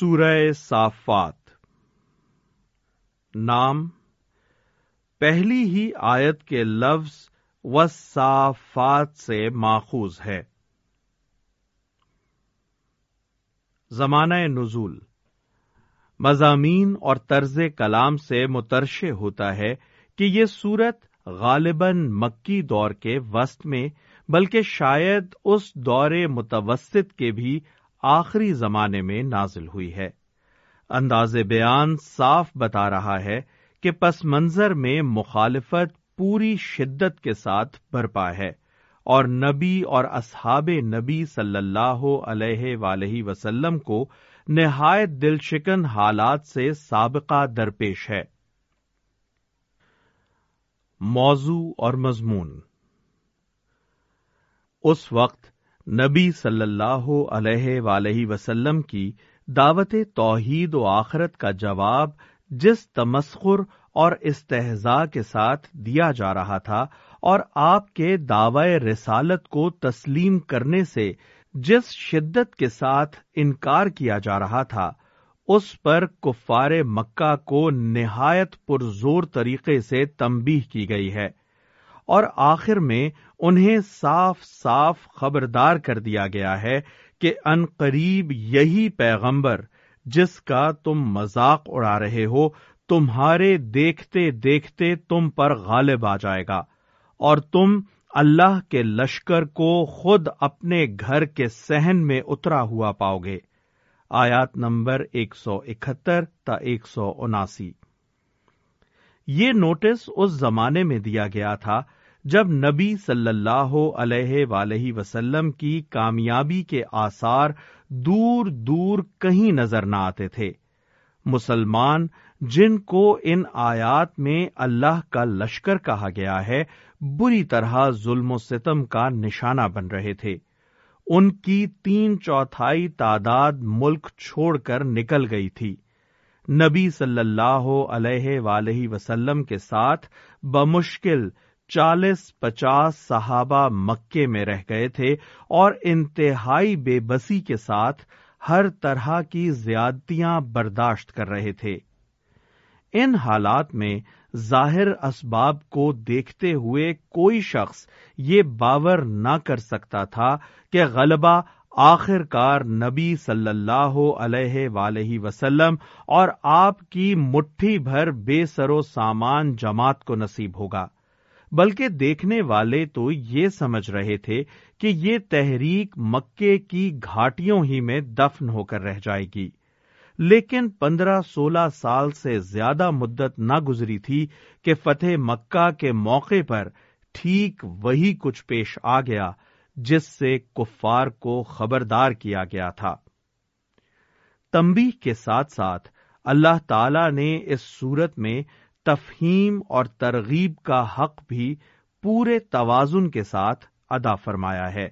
سورہ صافات۔ نام، پہلی ہی آیت کے لفظ و صافات سے ماخوذ ہے۔ زمانہ نزول۔ مضامین اور طرز کلام سے مترشے ہوتا ہے کہ یہ صورت غالباً مکی دور کے وسط میں، بلکہ شاید اس دور متوسط کے بھی آخری زمانے میں نازل ہوئی ہے۔ انداز بیان صاف بتا رہا ہے کہ پس منظر میں مخالفت پوری شدت کے ساتھ برپا ہے اور نبی اور اصحاب نبی صلی اللہ علیہ ولیہ وسلم کو نہایت دل شکن حالات سے سابقہ درپیش ہے۔ موضوع اور مضمون۔ اس وقت نبی صلی اللہ علیہ ولیہ وسلم کی دعوت توحید و آخرت کا جواب جس تمسخر اور استحضاء کے ساتھ دیا جا رہا تھا اور آپ کے دعوی رسالت کو تسلیم کرنے سے جس شدت کے ساتھ انکار کیا جا رہا تھا، اس پر کفار مکہ کو نہایت پرزور طریقے سے تمبی کی گئی ہے۔ اور آخر میں انہیں صاف صاف خبردار کر دیا گیا ہے کہ ان قریب یہی پیغمبر جس کا تم مذاق اڑا رہے ہو، تمہارے دیکھتے دیکھتے تم پر غالب آ جائے گا، اور تم اللہ کے لشکر کو خود اپنے گھر کے سہن میں اترا ہوا پاؤ گے۔ آیات نمبر ایک سو اکہتر تا ایک سو اناسی۔ یہ نوٹس اس زمانے میں دیا گیا تھا جب نبی صلی اللہ علیہ ولیہ وسلم کی کامیابی کے آثار دور دور کہیں نظر نہ آتے تھے، مسلمان جن کو ان آیات میں اللہ کا لشکر کہا گیا ہے، بری طرح ظلم و ستم کا نشانہ بن رہے تھے۔ ان کی تین چوتھائی تعداد ملک چھوڑ کر نکل گئی تھی۔ نبی صلی اللہ علیہ ولیہ وسلم کے ساتھ بمشکل چالیس پچاس صحابہ مکے میں رہ گئے تھے اور انتہائی بے بسی کے ساتھ ہر طرح کی زیادتیاں برداشت کر رہے تھے۔ ان حالات میں ظاہر اسباب کو دیکھتے ہوئے کوئی شخص یہ باور نہ کر سکتا تھا کہ غلبہ آخر کار نبی صلی اللہ علیہ ولیہ وسلم اور آپ کی مٹھی بھر بے سرو سامان جماعت کو نصیب ہوگا۔ بلکہ دیکھنے والے تو یہ سمجھ رہے تھے کہ یہ تحریک مکے کی گھاٹیوں ہی میں دفن ہو کر رہ جائے گی۔ لیکن پندرہ سولہ سال سے زیادہ مدت نہ گزری تھی کہ فتح مکہ کے موقع پر ٹھیک وہی کچھ پیش آ گیا جس سے کفار کو خبردار کیا گیا تھا۔ تمبی کے ساتھ ساتھ اللہ تعالی نے اس صورت میں تفہیم اور ترغیب کا حق بھی پورے توازن کے ساتھ ادا فرمایا ہے۔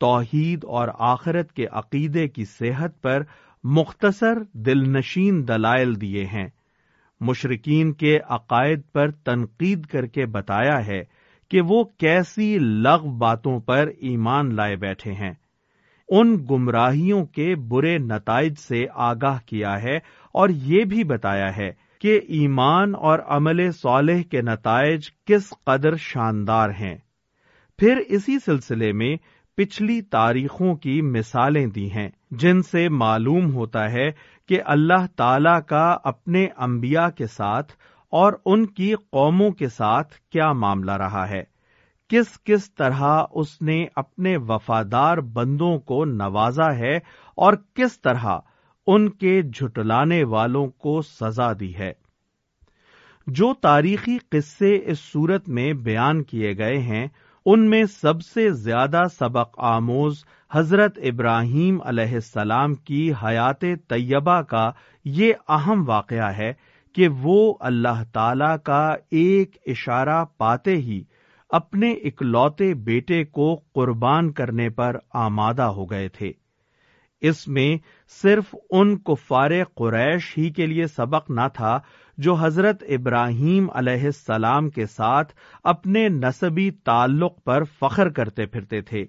توحید اور آخرت کے عقیدے کی صحت پر مختصر دل نشین دلائل دیے ہیں۔ مشرقین کے عقائد پر تنقید کر کے بتایا ہے کہ وہ کیسی لغ باتوں پر ایمان لائے بیٹھے ہیں۔ ان گمراہیوں کے برے نتائج سے آگاہ کیا ہے اور یہ بھی بتایا ہے کہ ایمان اور عمل صالح کے نتائج کس قدر شاندار ہیں۔ پھر اسی سلسلے میں پچھلی تاریخوں کی مثالیں دی ہیں، جن سے معلوم ہوتا ہے کہ اللہ تعالی کا اپنے انبیاء کے ساتھ اور ان کی قوموں کے ساتھ کیا معاملہ رہا ہے۔ کس کس طرح اس نے اپنے وفادار بندوں کو نوازا ہے اور کس طرح ان کے جھٹلانے والوں کو سزا دی ہے۔ جو تاریخی قصے اس صورت میں بیان کیے گئے ہیں، ان میں سب سے زیادہ سبق آموز حضرت ابراہیم علیہ السلام کی حیات طیبہ کا یہ اہم واقعہ ہے کہ وہ اللہ تعالی کا ایک اشارہ پاتے ہی اپنے اکلوتے بیٹے کو قربان کرنے پر آمادہ ہو گئے تھے۔ اس میں صرف ان کفار قریش ہی کے لیے سبق نہ تھا جو حضرت ابراہیم علیہ السلام کے ساتھ اپنے نصبی تعلق پر فخر کرتے پھرتے تھے،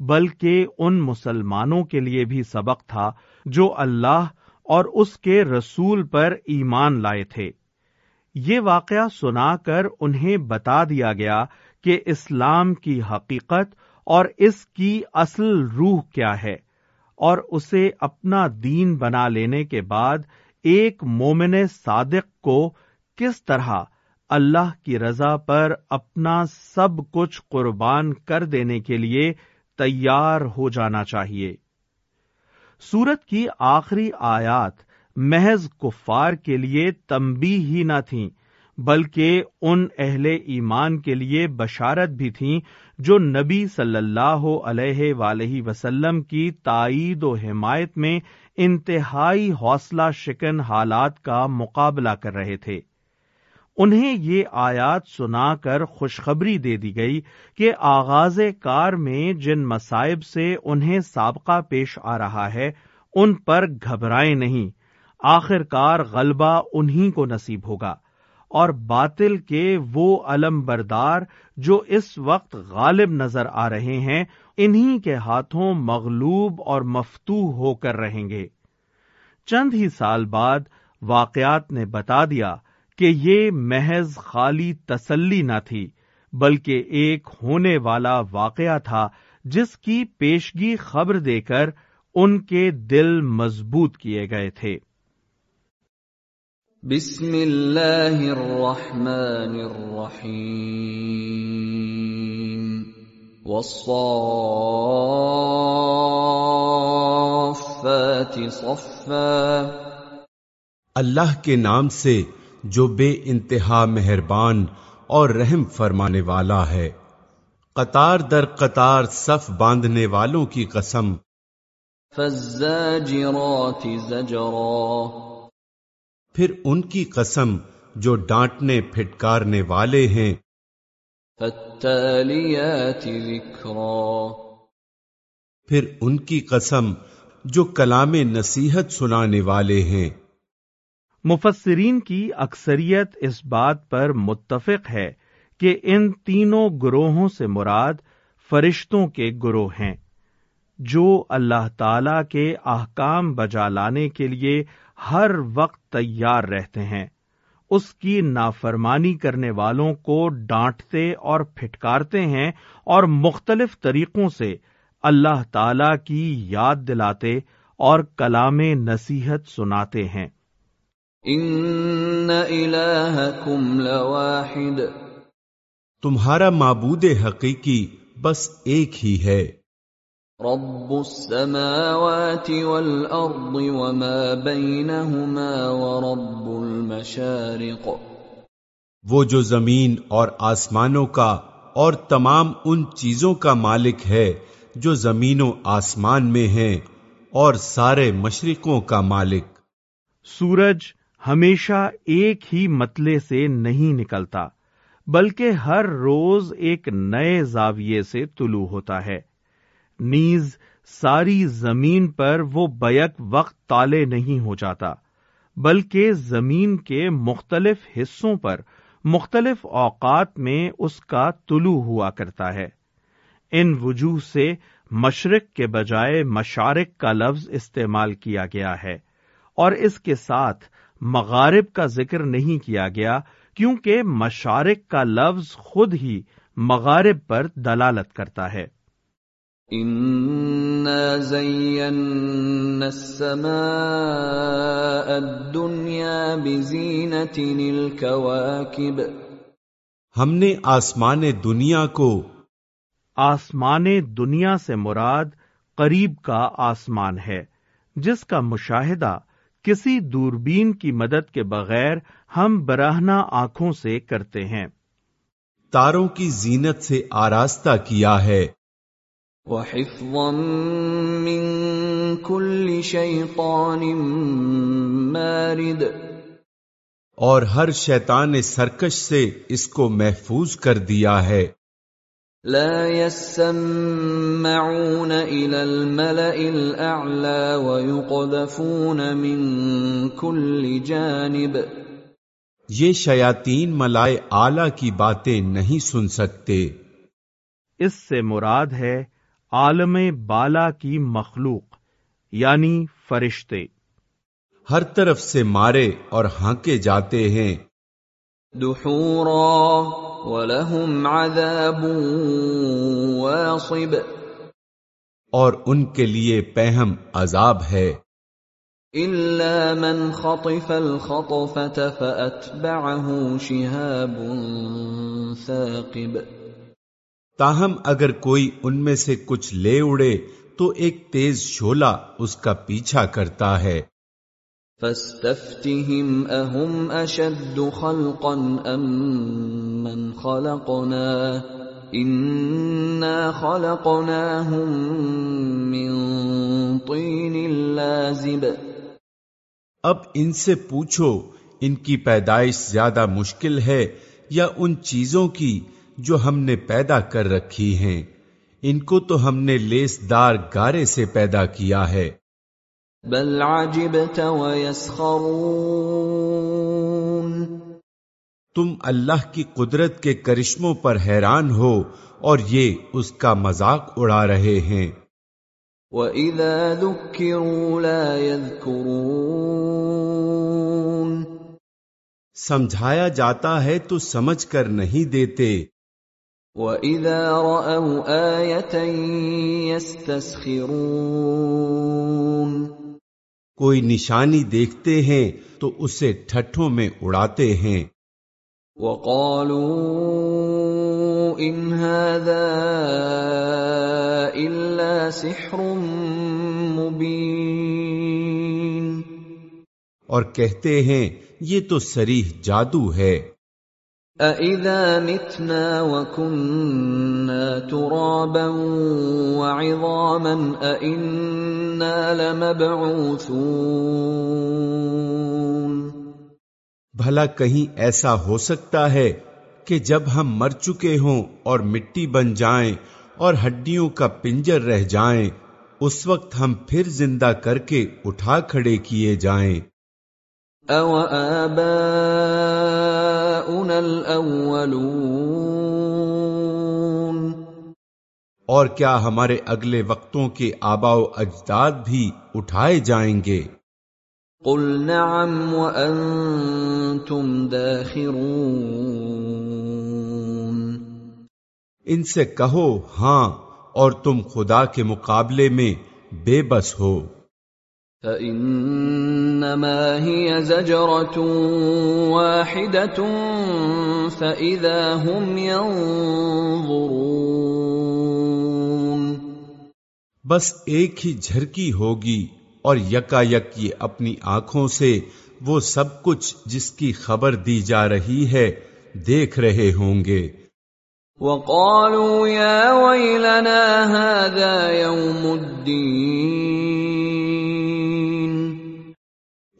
بلکہ ان مسلمانوں کے لیے بھی سبق تھا جو اللہ اور اس کے رسول پر ایمان لائے تھے۔ یہ واقعہ سنا کر انہیں بتا دیا گیا کہ اسلام کی حقیقت اور اس کی اصل روح کیا ہے۔ اور اسے اپنا دین بنا لینے کے بعد ایک مومن صادق کو کس طرح اللہ کی رضا پر اپنا سب کچھ قربان کر دینے کے لیے تیار ہو جانا چاہیے۔ سورت کی آخری آیات محض کفار کے لیے تمبی ہی نہ تھیں۔ بلکہ ان اہل ایمان کے لیے بشارت بھی تھیں جو نبی صلی اللہ علیہ ولیہ وسلم کی تائید و حمایت میں انتہائی حوصلہ شکن حالات کا مقابلہ کر رہے تھے۔ انہیں یہ آیات سنا کر خوشخبری دے دی گئی کہ آغاز کار میں جن مصائب سے انہیں سابقہ پیش آ رہا ہے، ان پر گھبرائیں نہیں۔ آخر کار غلبہ انہی کو نصیب ہوگا۔ اور باطل کے وہ علم بردار جو اس وقت غالب نظر آ رہے ہیں، انہی کے ہاتھوں مغلوب اور مفتو ہو کر رہیں گے۔ چند ہی سال بعد واقعات نے بتا دیا کہ یہ محض خالی تسلی نہ تھی، بلکہ ایک ہونے والا واقعہ تھا جس کی پیشگی خبر دے کر ان کے دل مضبوط کیے گئے تھے۔ بسم اللہ الرحمن الرحیم والصافات صفا اللہ کے نام سے جو بے انتہا مہربان اور رحم فرمانے والا ہے۔ قطار در قطار صف باندھنے والوں کی قسم۔ فالزاجرات زجرا۔ پھر ان کی قسم جو ڈانٹنے پھٹکارنے والے ہیں۔ پھر ان کی قسم جو کلام نصیحت سنانے والے ہیں۔ مفسرین کی اکثریت اس بات پر متفق ہے کہ ان تینوں گروہوں سے مراد فرشتوں کے گروہ ہیں جو اللہ تعالی کے احکام بجا لانے کے لیے ہر وقت تیار رہتے ہیں۔ اس کی نافرمانی کرنے والوں کو ڈانٹتے اور پھٹکارتے ہیں اور مختلف طریقوں سے اللہ تعالی کی یاد دلاتے اور کلام نصیحت سناتے ہیں۔ ان الہکم لواحد۔ تمہارا معبود حقیقی بس ایک ہی ہے۔ رب السماوات والارض وما بينهما ورب المشارق وہ جو زمین اور آسمانوں کا اور تمام ان چیزوں کا مالک ہے جو زمین و آسمان میں ہیں اور سارے مشرقوں کا مالک۔ سورج ہمیشہ ایک ہی متلے سے نہیں نکلتا بلکہ ہر روز ایک نئے زاویے سے طلوع ہوتا ہے۔ نیز ساری زمین پر وہ بیک وقت تالے نہیں ہو جاتا، بلکہ زمین کے مختلف حصوں پر، مختلف اوقات میں اس کا طلوع ہوا کرتا ہے۔ ان وجوہ سے مشرق کے بجائے مشارق کا لفظ استعمال کیا گیا ہے، اور اس کے ساتھ مغارب کا ذکر نہیں کیا گیا، کیونکہ مشارق کا لفظ خود ہی مغارب پر دلالت کرتا ہے۔ الدنيا بزينة الكواكب ہم نے آسمان دنیا کو آسمان دنیا سے مراد قریب کا آسمان ہے جس کا مشاہدہ کسی دوربین کی مدد کے بغیر ہم براہنا آنکھوں سے کرتے ہیں۔ تاروں کی زینت سے آراستہ کیا ہے۔ وحفظا من كل شيطان مارد اور ہر شیطان سرکش سے اس کو محفوظ کر دیا ہے۔ لا يسمعون الى الملأ الاعلى ويقذفون من كل جانب۔ یہ شیاطین ملائے اعلی کی باتیں نہیں سن سکتے۔ اس سے مراد ہے عالم بالا کی مخلوق یعنی فرشتے۔ ہر طرف سے مارے اور ہانکے جاتے ہیں۔ دحورا ولهم عذاب واصب۔ اور ان کے لیے پہم عذاب ہے۔ إلا من خطف الخطفة فأتبعه شهاب ثاقب۔ تاہم اگر کوئی ان میں سے کچھ لے اڑے تو ایک تیز شولا اس کا پیچھا کرتا ہے۔ فاستفتهم أهم أشد خلقا أم من خلقنا؟ إنا خلقناهم من طين لازب۔ اب ان سے پوچھو ان کی پیدائش زیادہ مشکل ہے یا ان چیزوں کی جو ہم نے پیدا کر رکھی ہیں ان کو تو ہم نے لیس دار گارے سے پیدا کیا ہے۔ بل عجبت ويسخرون تم اللہ کی قدرت کے کرشموں پر حیران ہو اور یہ اس کا مذاق اڑا رہے ہیں۔ وَإِذَا ذُكِّرُوا لَا يَذْكُرُونَ۔ سمجھایا جاتا ہے تو سمجھ کر نہیں دیتے۔ وَإِذَا رَأَوْا آيَةً يَسْتَسْخِرُونَ کوئی نشانی دیکھتے ہیں تو اسے ٹھٹھوں میں اڑاتے ہیں۔ وَقَالُوا إِنْ هَذَا إِلَّا سِحْرٌ مُبِينٌ اور کہتے ہیں یہ تو سریح جادو ہے۔ أَإِذَا مِتْنَا وَكُنَّا تُرَابًا وَعِظَامًا أَإِنَّا لَمَبْعُوثُونَ بھلا کہیں ایسا ہو سکتا ہے کہ جب ہم مر چکے ہوں اور مٹی بن جائیں اور ہڈیوں کا پنجر رہ جائیں اس وقت ہم پھر زندہ کر کے اٹھا کھڑے کیے جائیں۔ أَوَ آبَاؤُنَا الْأَوَّلُونَ۔ اور کیا ہمارے اگلے وقتوں کے آبا و اجداد بھی اٹھائے جائیں گے؟ قُلْ نَعَمْ وَأَنْتُمْ دَاخِرُونَ۔ ان سے کہو ہاں اور تم خدا کے مقابلے میں بے بس ہو۔ فَإِنَّمَا هِيَ زَجْرَةٌ وَاحِدَةٌ فَإِذَا هُمْ يَنظُرُونَ۔ بس ایک ہی جھرکی ہوگی اور یکا یک یہ اپنی آنکھوں سے وہ سب کچھ جس کی خبر دی جا رہی ہے دیکھ رہے ہوں گے۔ وَقَالُوا يَا وَيْلَنَا هَذَا يَوْمُ الدِّينِ۔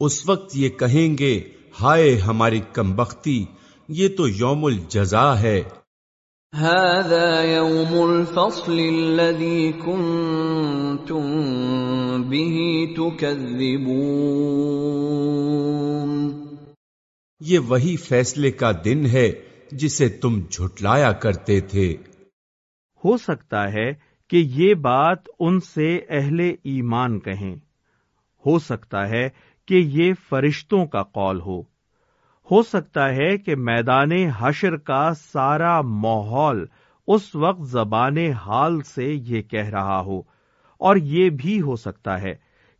اس وقت یہ کہیں گے ہائے ہماری کمبختی یہ تو یوم الجزا ہے۔ هذا يوم الفصل الذي كنتم به تكذبون۔ یہ وہی فیصلے کا دن ہے جسے تم جھٹلایا کرتے تھے۔ ہو سکتا ہے کہ یہ بات ان سے اہل ایمان کہیں۔ ہو سکتا ہے کہ یہ فرشتوں کا قول ہو۔ ہو سکتا ہے کہ میدان حشر کا سارا ماحول اس وقت زبان حال سے یہ کہہ رہا ہو، اور یہ بھی ہو سکتا ہے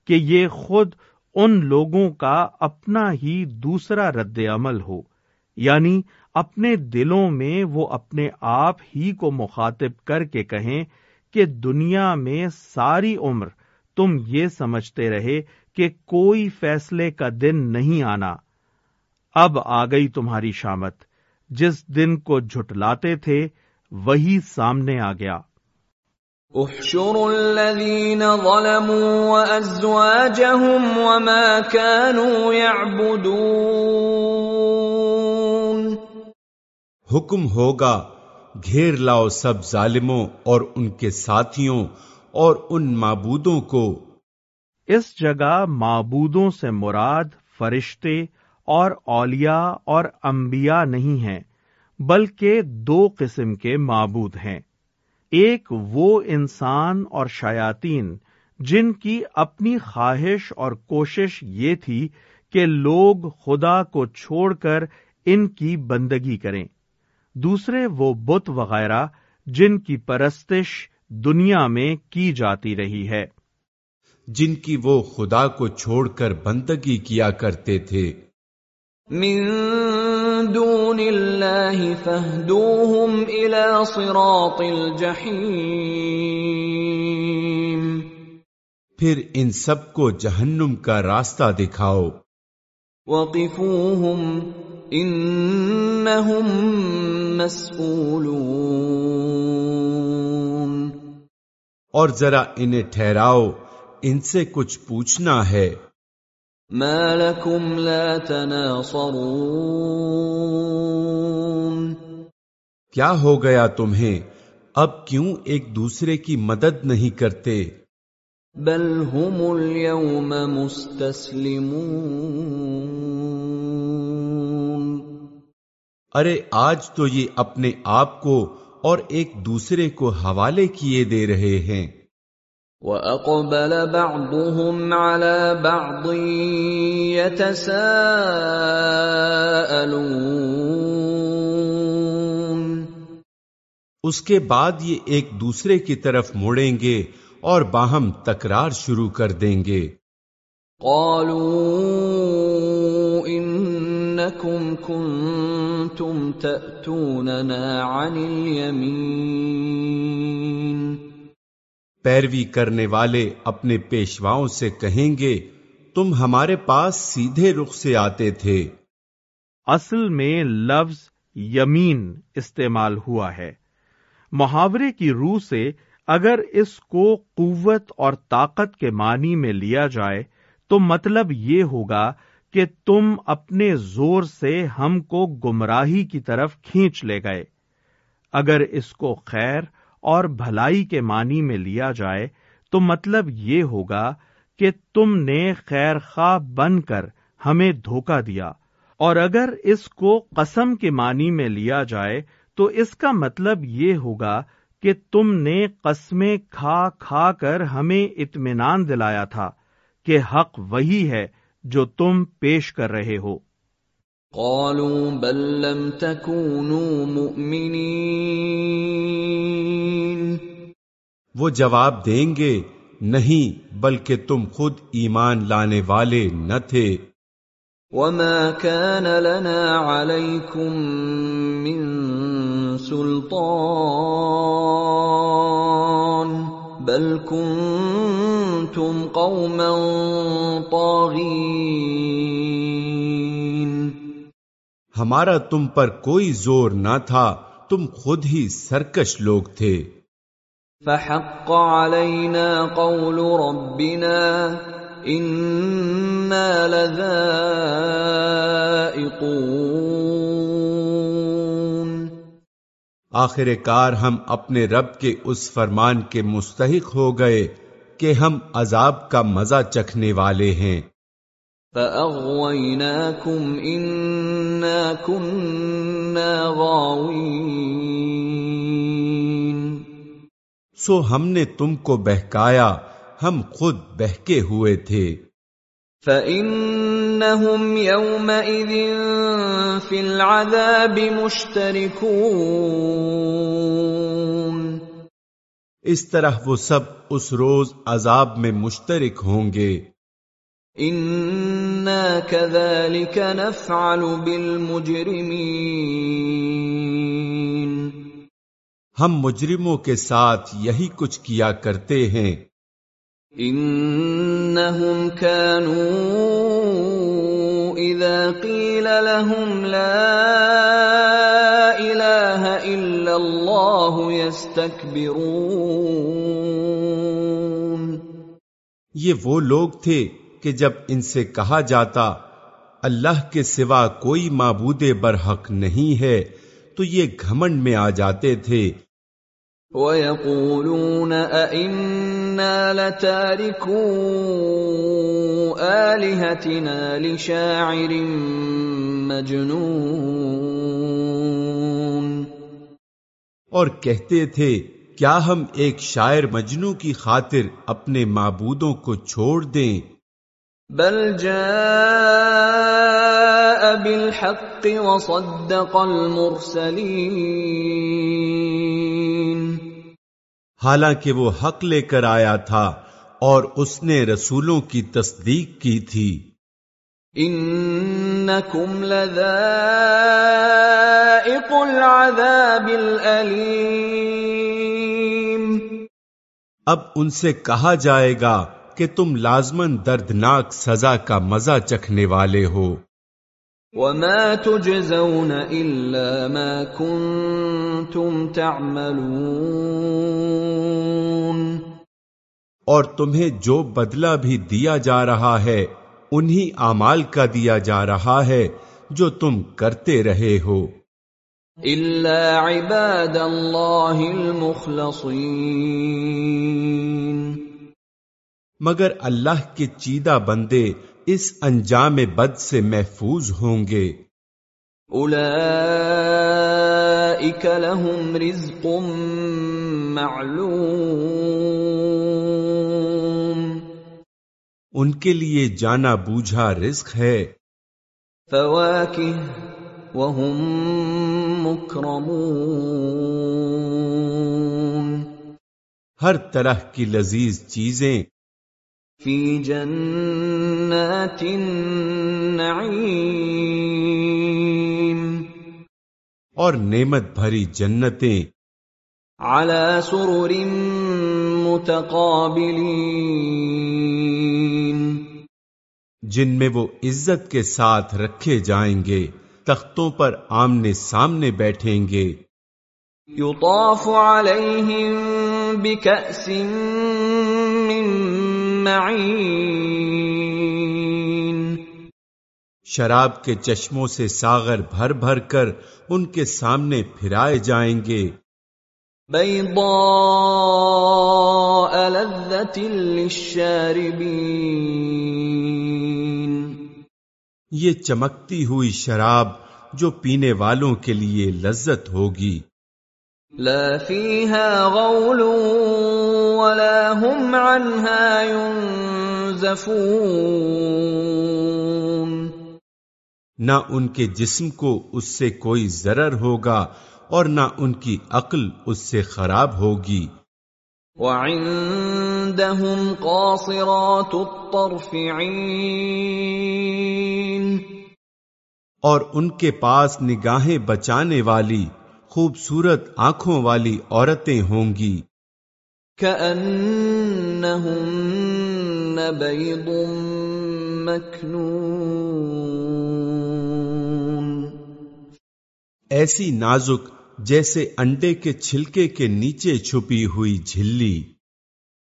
کہ یہ خود ان لوگوں کا اپنا ہی دوسرا رد عمل ہو یعنی اپنے دلوں میں وہ اپنے آپ ہی کو مخاطب کر کے کہیں کہ دنیا میں ساری عمر تم یہ سمجھتے رہے کہ کوئی فیصلے کا دن نہیں آنا۔ اب آ گئی تمہاری شامت۔ جس دن کو جھٹلاتے تھے وہی سامنے آ گیا۔ احشروا الذين ظلموا وازواجهم وما كانوا يعبدون۔ حکم ہوگا گھیر لاؤ سب ظالموں اور ان کے ساتھیوں اور ان معبودوں کو۔ اس جگہ معبودوں سے مراد فرشتے اور اولیاء اور انبیاء نہیں ہیں، بلکہ دو قسم کے معبود ہیں۔ ایک وہ انسان اور شیاطین جن کی اپنی خواہش اور کوشش یہ تھی کہ لوگ خدا کو چھوڑ کر ان کی بندگی کریں۔ دوسرے وہ بت وغیرہ جن کی پرستش دنیا میں کی جاتی رہی ہے۔ جن کی وہ خدا کو چھوڑ کر بندگی کیا کرتے تھے۔ من دون اللہ فہدوہم الى صراط الجحیم۔ پھر ان سب کو جہنم کا راستہ دکھاؤ۔ وقفوہم انہم مسئولون۔ اور ذرا انہیں ٹھہراؤ۔ ان سے کچھ پوچھنا ہے۔ ما لکم لا تناصرون۔ کیا ہو گیا تمہیں؟ اب کیوں ایک دوسرے کی مدد نہیں کرتے؟ بل هم اليوم مستسلمون۔ ارے آج تو یہ اپنے آپ کو اور ایک دوسرے کو حوالے کیے دے رہے ہیں۔ وَأَقْبَلَ بَعْضُهُمْ عَلَى بَعْضٍ يَتَسَاءَلُونَ اس کے بعد یہ ایک دوسرے کی طرف مڑیں گے اور باہم تکرار شروع کر دیں گے۔ قالوا انکم کنتم تأتوننا عن الیمین پیروی کرنے والے اپنے پیشواؤں سے کہیں گے، تم ہمارے پاس سیدھے رخ سے آتے تھے۔ اصل میں لفظ یمین استعمال ہوا ہے۔ محاورے کی روح سے اگر اس کو قوت اور طاقت کے معنی میں لیا جائے، تو مطلب یہ ہوگا کہ تم اپنے زور سے ہم کو گمراہی کی طرف کھینچ لے گئے۔ اگر اس کو خیر اور بھلائی کے معنی میں لیا جائے تو مطلب یہ ہوگا کہ تم نے خیر خواہ بن کر ہمیں دھوکہ دیا اور اگر اس کو قسم کے معنی میں لیا جائے تو اس کا مطلب یہ ہوگا کہ تم نے قسمیں کھا کھا کر ہمیں اطمینان دلایا تھا کہ حق وہی ہے جو تم پیش کر رہے ہو۔ قالوا بل لم تكونوا مؤمنين۔ وہ جواب دیں گے نہیں بلکہ تم خود ایمان لانے والے نہ تھے۔ وما كان لنا عليكم من سلطان بل كنتم قوما طاغين۔ ہمارا تم پر کوئی زور نہ تھا تم خود ہی سرکش لوگ تھے۔ فحق علينا قول ربنا إنا لذائقون۔ آخر کار ہم اپنے رب کے اس فرمان کے مستحق ہو گئے کہ ہم عذاب کا مزہ چکھنے والے ہیں۔ فَأَغْوَيْنَاكُمْ إِنَّا كُنَّا غَاوِينَ سو ہم نے تم کو بہکایا ہم خود بہکے ہوئے تھے۔ فَإِنَّهُمْ يَوْمَئِذٍ فِي الْعَذَابِ مُشْتَرِكُونَ اس طرح وہ سب اس روز عذاب میں مشترک ہوں گے۔ إِنَّا كَذَلِكَ نَفْعَلُ بِالْمُجْرِمِينَ ہم مجرموں کے ساتھ یہی کچھ کیا کرتے ہیں۔ انہم كانوا اذا قیل لهم لا الہ الا اللہ يستكبرون یہ وہ لوگ تھے کہ جب ان سے کہا جاتا اللہ کے سوا کوئی معبود برحق نہیں ہے تو یہ گھمنڈ میں آ جاتے تھے۔ وَيَقُولُونَ أَإِنَّا لَتَارِكُو آلِهَتِنَا لِشَاعِرٍ مَجْنُونَ۔ اور کہتے تھے کیا ہم ایک شاعر مجنو کی خاطر اپنے معبودوں کو چھوڑ دیں؟ بل جاء بالحق وصدق المرسلين. حالانکہ وہ حق لے کر آیا تھا اور اس نے رسولوں کی تصدیق کی تھی۔ انکم لذائق العذاب الالم اب ان سے کہا جائے گا کہ تم لازمن دردناک سزا کا مزہ چکھنے والے ہو۔ وما تجزون الا ما كنتم تعملون۔ اور تمہیں جو بدلہ بھی دیا جا رہا ہے انہی اعمال کا دیا جا رہا ہے جو تم کرتے رہے ہو۔ الا عباد اللہ المخلصین مگر اللہ کے چیدہ بندے اس انجام بد سے محفوظ ہوں گے۔ اولئک لهم رزق معلوم۔ ان کے لیے جانا بوجھا رزق ہے۔ فواکہ وهم مکرمون۔ ہر طرح کی لذیذ چیزیں فی جنات النعیم اور نعمت بھری جنتیں على سرر متقابلین جن میں وہ عزت کے ساتھ رکھے جائیں گے تختوں پر آمنے سامنے بیٹھیں گے۔ یطاف علیہم بکأس من معین شراب کے چشموں سے ساغر بھر بھر کر ان کے سامنے پھرائے جائیں گے۔ بیضاء لذت للشاربین یہ چمکتی ہوئی شراب جو پینے والوں کے لیے لذت ہوگی۔ لا فيها غول ولا هم عنها ينزفون. نہ ان کے جسم کو اس سے کوئی ضرر ہوگا اور نہ ان کی عقل اس سے خراب ہوگی۔ وعندهم قاصرات الطرف عين اور ان کے پاس نگاہیں بچانے والی خوبصورت آنکھوں والی عورتیں ہوں گی۔ كأنهن بيض مكنون ایسی نازک جیسے انڈے کے چھلکے کے نیچے چھپی ہوئی جھلی۔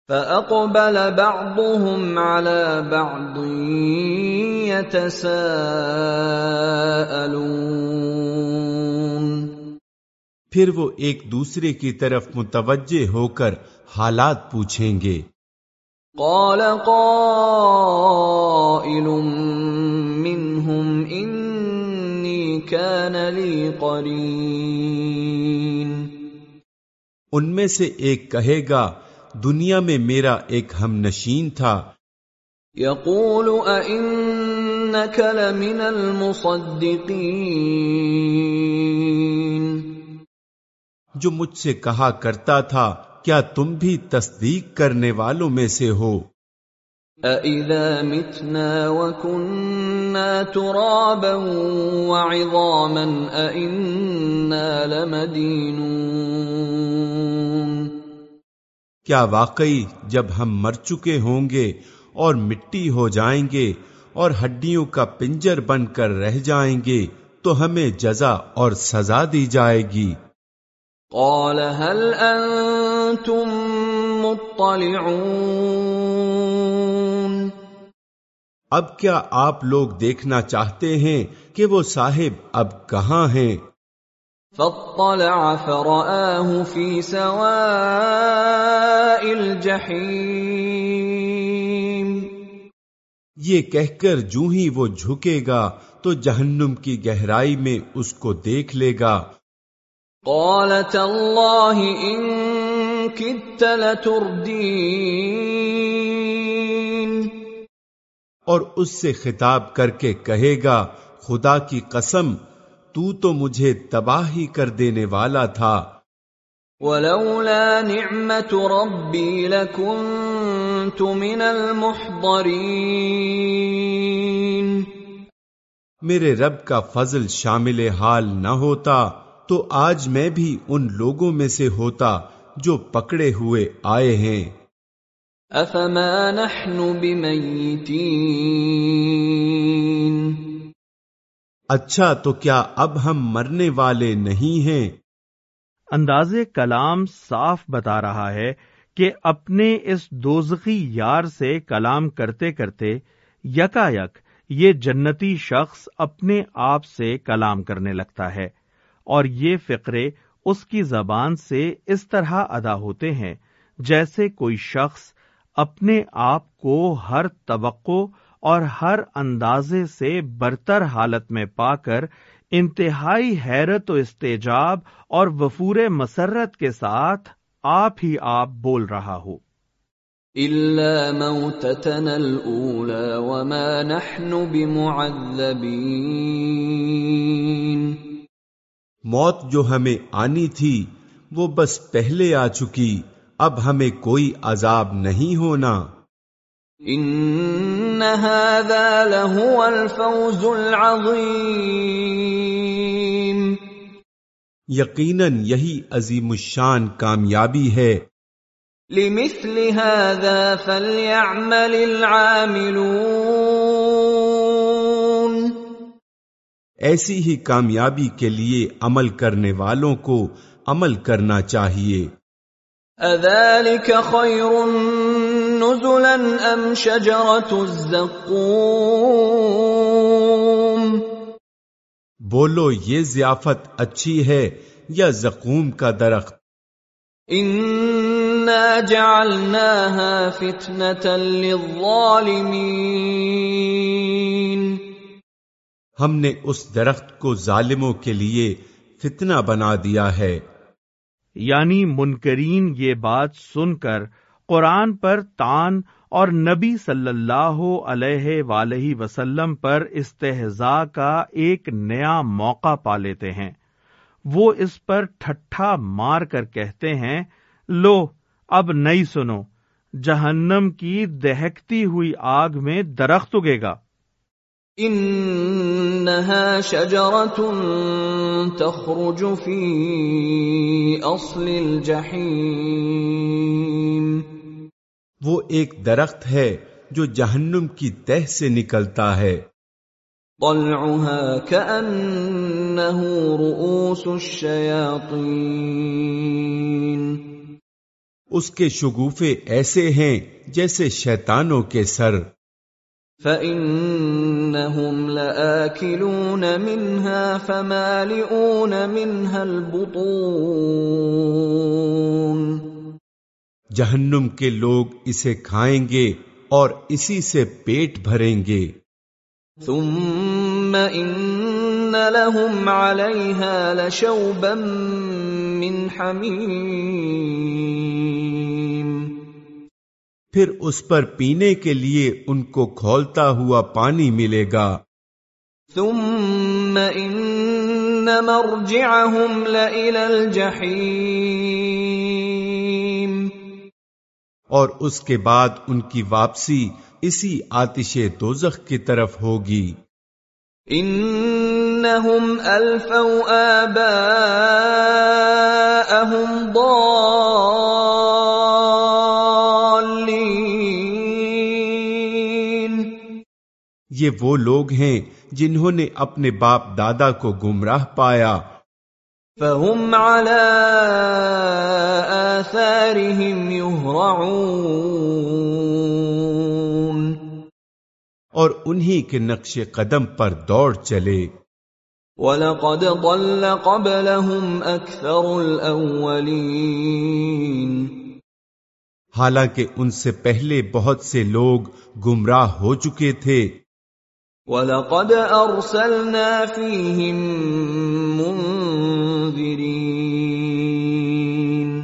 فأقبل بعضهم على بعض يتساءلون۔ پھر وہ ایک دوسرے کی طرف متوجہ ہو کر حالات پوچھیں گے۔ قال قائل منهم إني كان لي قرين۔ ان میں سے ایک کہے گا دنیا میں میرا ایک ہم نشین تھا۔ يقول أئنك لمن المصدقين جو مجھ سے کہا کرتا تھا کیا تم بھی تصدیق کرنے والوں میں سے ہو؟ أَإِذَا مِتْنَا وَكُنَّا تُرَابًا وَعِظَامًا أَإِنَّا لَمَدِينُونَ کیا واقعی جب ہم مر چکے ہوں گے اور مٹی ہو جائیں گے اور ہڈیوں کا پنجر بن کر رہ جائیں گے تو ہمیں جزا اور سزا دی جائے گی۔ قال هل أنتم مطلعون؟ اب کیا آپ لوگ دیکھنا چاہتے ہیں کہ وہ صاحب اب کہاں ہیں؟ فاطلع فرآه في سواء الجحيم. یہ کہہ کر جو ہی وہ جھکے گا تو جہنم کی گہرائی میں اس کو دیکھ لے گا۔ قال تالله إن كدت لتردين اور اس سے خطاب کر کے کہے گا خدا کی قسم تو تو مجھے تباہی کر دینے والا تھا۔ ولولا نعمت ربی لکنت من المحضرین میرے رب کا فضل شامل حال نہ ہوتا۔ تو آج میں بھی ان لوگوں میں سے ہوتا جو پکڑے ہوئے آئے ہیں۔ افما نحن بمیتین اچھا تو کیا اب ہم مرنے والے نہیں ہیں؟ انداز کلام صاف بتا رہا ہے کہ اپنے اس دوزخی یار سے کلام کرتے کرتے یکا یک یہ جنتی شخص اپنے آپ سے کلام کرنے لگتا ہے۔ اور یہ فقرے اس کی زبان سے اس طرح ادا ہوتے ہیں جیسے کوئی شخص اپنے آپ کو ہر توقع اور ہر اندازے سے برتر حالت میں پا کر انتہائی حیرت و استجاب اور وفور مسرت کے ساتھ آپ ہی آپ بول رہا ہو۔ الا موتتنا الاولى وما نحن بمعذبين موت جو ہمیں آنی تھی وہ بس پہلے آ چکی۔ اب ہمیں کوئی عذاب نہیں ہونا۔ ان هذا لهو الفوز العظيم یقیناً یہی عظیم الشان کامیابی ہے۔ لمثل هذا فليعمل العاملون۔ ایسی ہی کامیابی کے لیے عمل کرنے والوں کو عمل کرنا چاہیے۔ اذلك خير نزلا ام شجرة الزقوم؟ بولو یہ ضیافت اچھی ہے یا زقوم کا درخت؟ انا جعلناها فتنة للظالمين ہم نے اس درخت کو ظالموں کے لیے فتنہ بنا دیا ہے۔ یعنی منکرین یہ بات سن کر قرآن پر تان اور نبی صلی اللہ علیہ وآلہ وسلم پر استحضاء کا ایک نیا موقع پا لیتے ہیں۔ وہ اس پر ٹھٹھا مار کر کہتے ہیں لو اب نہیں سنو جہنم کی دہکتی ہوئی آگ میں درخت اگے گا۔ انها شجرة تخرج في اصل الجحيم. وہ ایک درخت ہے جو جہنم کی تہ سے نکلتا ہے۔ طلعها كأنه رؤوس الشياطين. اس کے شگوفے ایسے ہیں جیسے شیطانوں کے سر۔ فإنهم لآكلون منها فمالئون منها البطون جہنم کے لوگ اسے کھائیں گے اور اسی سے پیٹ بھریں گے۔ ثم إن لهم عليها لشوبا من حميم پھر اس پر پینے کے لیے ان کو کھولتا ہوا پانی ملے گا۔ ثم إن مرجعهم لإلى الجحيم۔ اور اس کے بعد ان کی واپسی اسی آتش دوزخ کی طرف ہوگی۔ انهم الفوا آباءهم ضالين۔ یہ وہ لوگ ہیں جنہوں نے اپنے باپ دادا کو گمراہ پایا۔ فهم على آثارهم يهرعون۔ اور انہی کے نقش قدم پر دوڑ چلے۔ وَلَقَدْ ضَلَّ قَبْلَهُمْ أَكْثَرُ الْأَوَّلِينَ۔ حالانکہ ان سے پہلے بہت سے لوگ گمراہ ہو چکے تھے۔ وَلَقَدْ أَرْسَلْنَا فِيهِم مُنذِرِينَ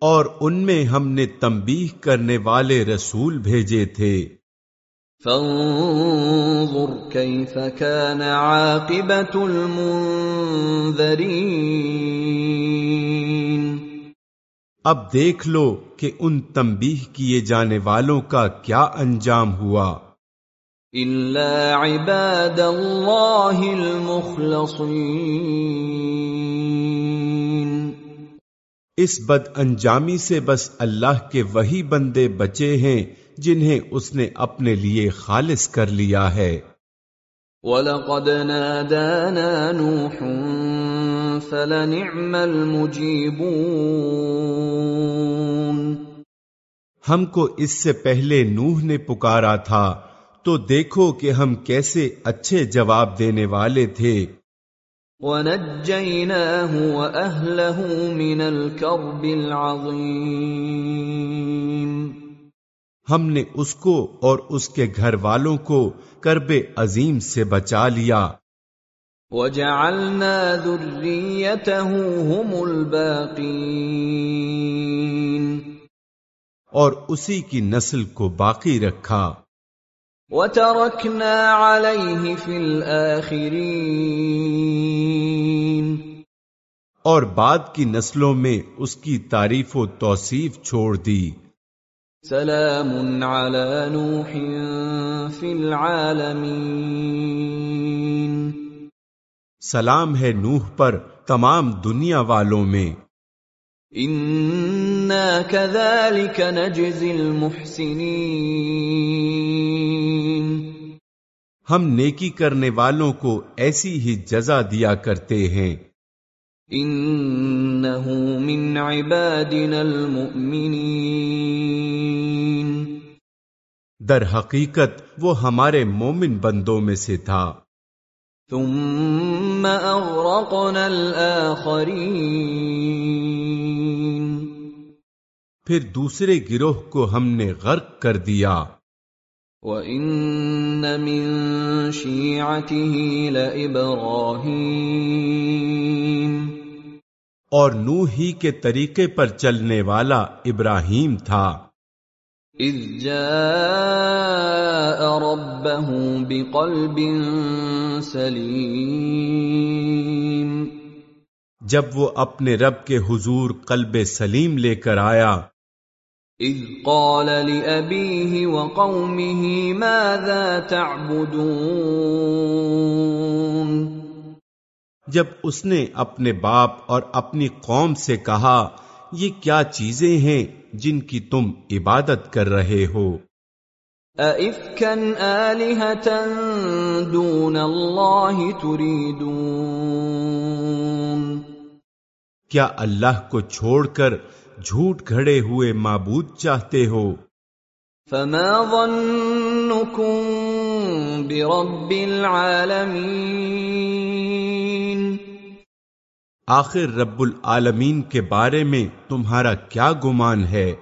اور ان میں ہم نے تنبیہ کرنے والے رسول بھیجے تھے۔ فانظر كيف كان عاقبة المنذرين اب دیکھ لو کہ ان تنبیہ کیے جانے والوں کا کیا انجام ہوا۔ إلا عباد الله المخلصين۔ اس بد انجامی سے بس اللہ کے وہی بندے بچے ہیں جنہیں اس نے اپنے لیے خالص کر لیا ہے۔ وَلَقَدْ نَادَانَا نُوحٌ فَلَنِعْمَ الْمُجِيبُونَ۔ ہم کو اس سے پہلے نوح نے پکارا تھا۔ تو دیکھو کہ ہم کیسے اچھے جواب دینے والے تھے۔ وَنَجَّيْنَاهُ وَأَهْلَهُ مِنَ الْكَرْبِ الْعَظِيمِ ہم نے اس کو اور اس کے گھر والوں کو کرب عظیم سے بچا لیا۔ وَجَعَلْنَا ذُرِّيَّتَهُ هُمُ الْبَاقِينَ اور اسی کی نسل کو باقی رکھا۔ وَتَرَكْنَا عَلَيْهِ فِي الْآخِرِينَ۔ اور بعد کی نسلوں میں اس کی تعریف و توصیف چھوڑ دی۔ سلام على نوح في العالمين۔ سلام ہے نوح پر تمام دنیا والوں میں۔ إنا كذلك نجزي المحسنين۔ ہم نیکی کرنے والوں کو ایسی ہی جزا دیا کرتے ہیں۔ من عبادنا المؤمنين۔ در حقیقت وہ ہمارے مومن بندوں میں سے تھا۔ ثم أغرقنا الآخرين۔ پھر دوسرے گروہ کو ہم نے غرق کر دیا۔ وَإِنَّ مِن شِيعَتِهِ لَإِبْرَاهِيمَ۔ اور نوح ہی کے طریقے پر چلنے والا ابراہیم تھا۔ إِذْ جَاءَ رَبَّهُ بِقَلْبٍ سَلِيمٍ۔ جب وہ اپنے رب کے حضور قلب سلیم لے کر آیا إِذْ قَالَ لِأَبِيهِ وَقَوْمِهِ مَاذَا تَعْبُدُونَ؟ جب اس نے اپنے باپ اور اپنی قوم سے کہا یہ کیا چیزیں ہیں جن کی تم عبادت کر رہے ہو؟ آلِهَةً دُونَ اللَّهِ تُرِيدُونَ؟ کیا اللہ کو چھوڑ کر جھوٹ گھڑے ہوئے معبود چاہتے ہو۔ فما ظنكم برب العالمين۔ آخر رب العالمین کے بارے میں تمہارا کیا گمان ہے؟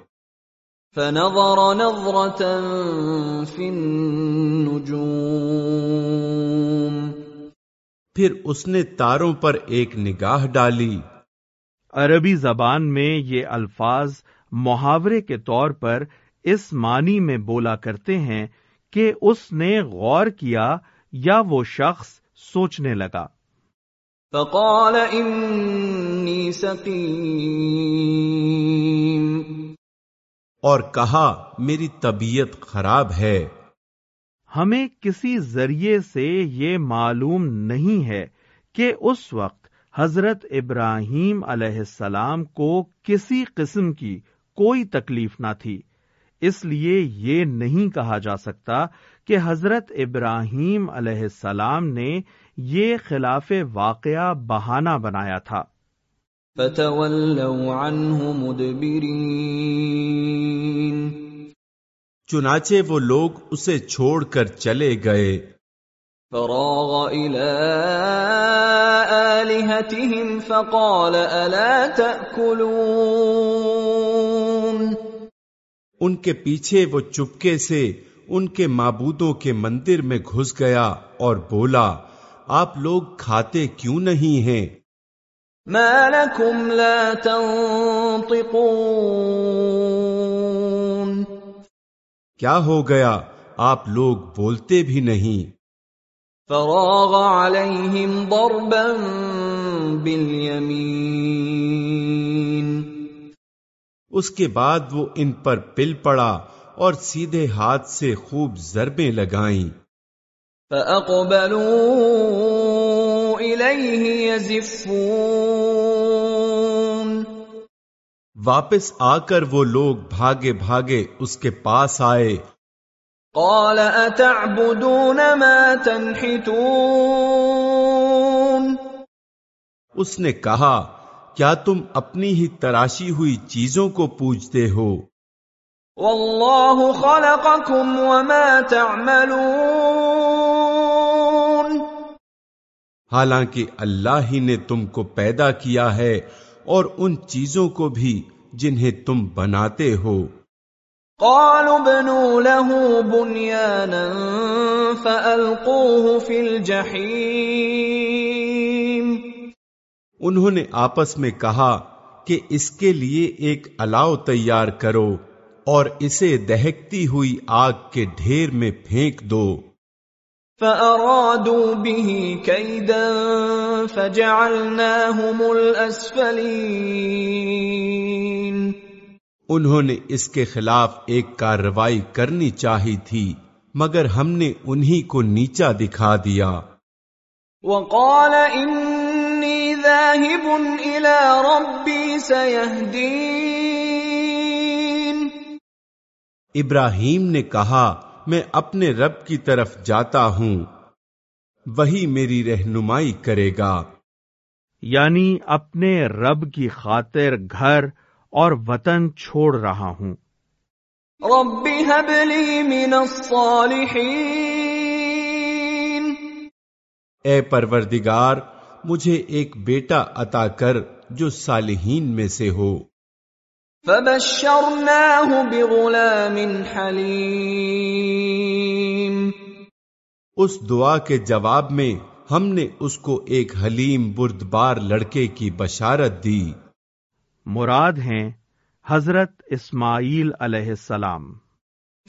فنظر نظرة في النجوم۔ پھر اس نے تاروں پر ایک نگاہ ڈالی۔ عربی زبان میں یہ الفاظ محاورے کے طور پر اس معنی میں بولا کرتے ہیں کہ اس نے غور کیا یا وہ شخص سوچنے لگا۔ فقال إني سقيم اور کہا میری طبیعت خراب ہے۔ ہمیں کسی ذریعے سے یہ معلوم نہیں ہے کہ اس وقت حضرت ابراہیم علیہ السلام کو کسی قسم کی کوئی تکلیف نہ تھی۔ اس لیے یہ نہیں کہا جا سکتا کہ حضرت ابراہیم علیہ السلام نے یہ خلاف واقعہ بہانہ بنایا تھا۔ فتولوا عنه مدبرين چنانچہ وہ لوگ اسے چھوڑ کر چلے گئے۔ فراغ إلى آلهتهم فقال ألا تأكلون؟ ان کے پیچھے وہ چپکے سے ان کے معبودوں کے مندر میں گھس گیا اور بولا آپ لوگ کھاتے کیوں نہیں ہیں؟ ما لكم لا تنطقون۔ کیا ہو گیا؟ آپ لوگ بولتے بھی نہیں۔ فراغ عليهم ضربا باليمين. اس کے بعد وہ ان پر پل پڑا اور سیدھے ہاتھ سے خوب ضربیں لگائیں۔ فأقبلوا إليه يزفون۔ واپس آ کر وہ لوگ بھاگے بھاگے اس کے پاس آئے۔ قال اتعبدون ما تنحتون؟ اس نے کہا کیا تم اپنی ہی تراشی ہوئی چیزوں کو پوجتے ہو؟ والله خلقكم وما تعملون۔ حالانکہ اللہ ہی نے تم کو پیدا کیا ہے اور ان چیزوں کو بھی جنہیں تم بناتے ہو۔ قالوا ابنوا له بنيانا فألقوه في الجحيم۔ انہوں نے آپس میں کہا کہ اس کے لیے ایک الاؤ تیار کرو اور اسے دہکتی ہوئی آگ کے ڈھیر میں پھینک دو۔ فأرادوا به كيدا فجعلناهم الأسفلين۔ انہوں نے اس کے خلاف ایک کارروائی کرنی چاہی تھی مگر ہم نے انہی کو نیچا دکھا دیا۔ وقال إني ذاهب إلى ربي سيهدين۔ ابراہیم نے کہا میں اپنے رب کی طرف جاتا ہوں وہی میری رہنمائی کرے گا۔ یعنی اپنے رب کی خاطر گھر اور وطن چھوڑ رہا ہوں۔ رب هب لي من الصالحين اے پروردگار مجھے ایک بیٹا عطا کر جو صالحین میں سے ہو۔ فبشرناه بغلام حليم اس دعا کے جواب میں ہم نے اس کو ایک حلیم بردبار لڑکے کی بشارت دی۔ مراد ہیں حضرت اسماعیل علیہ السلام۔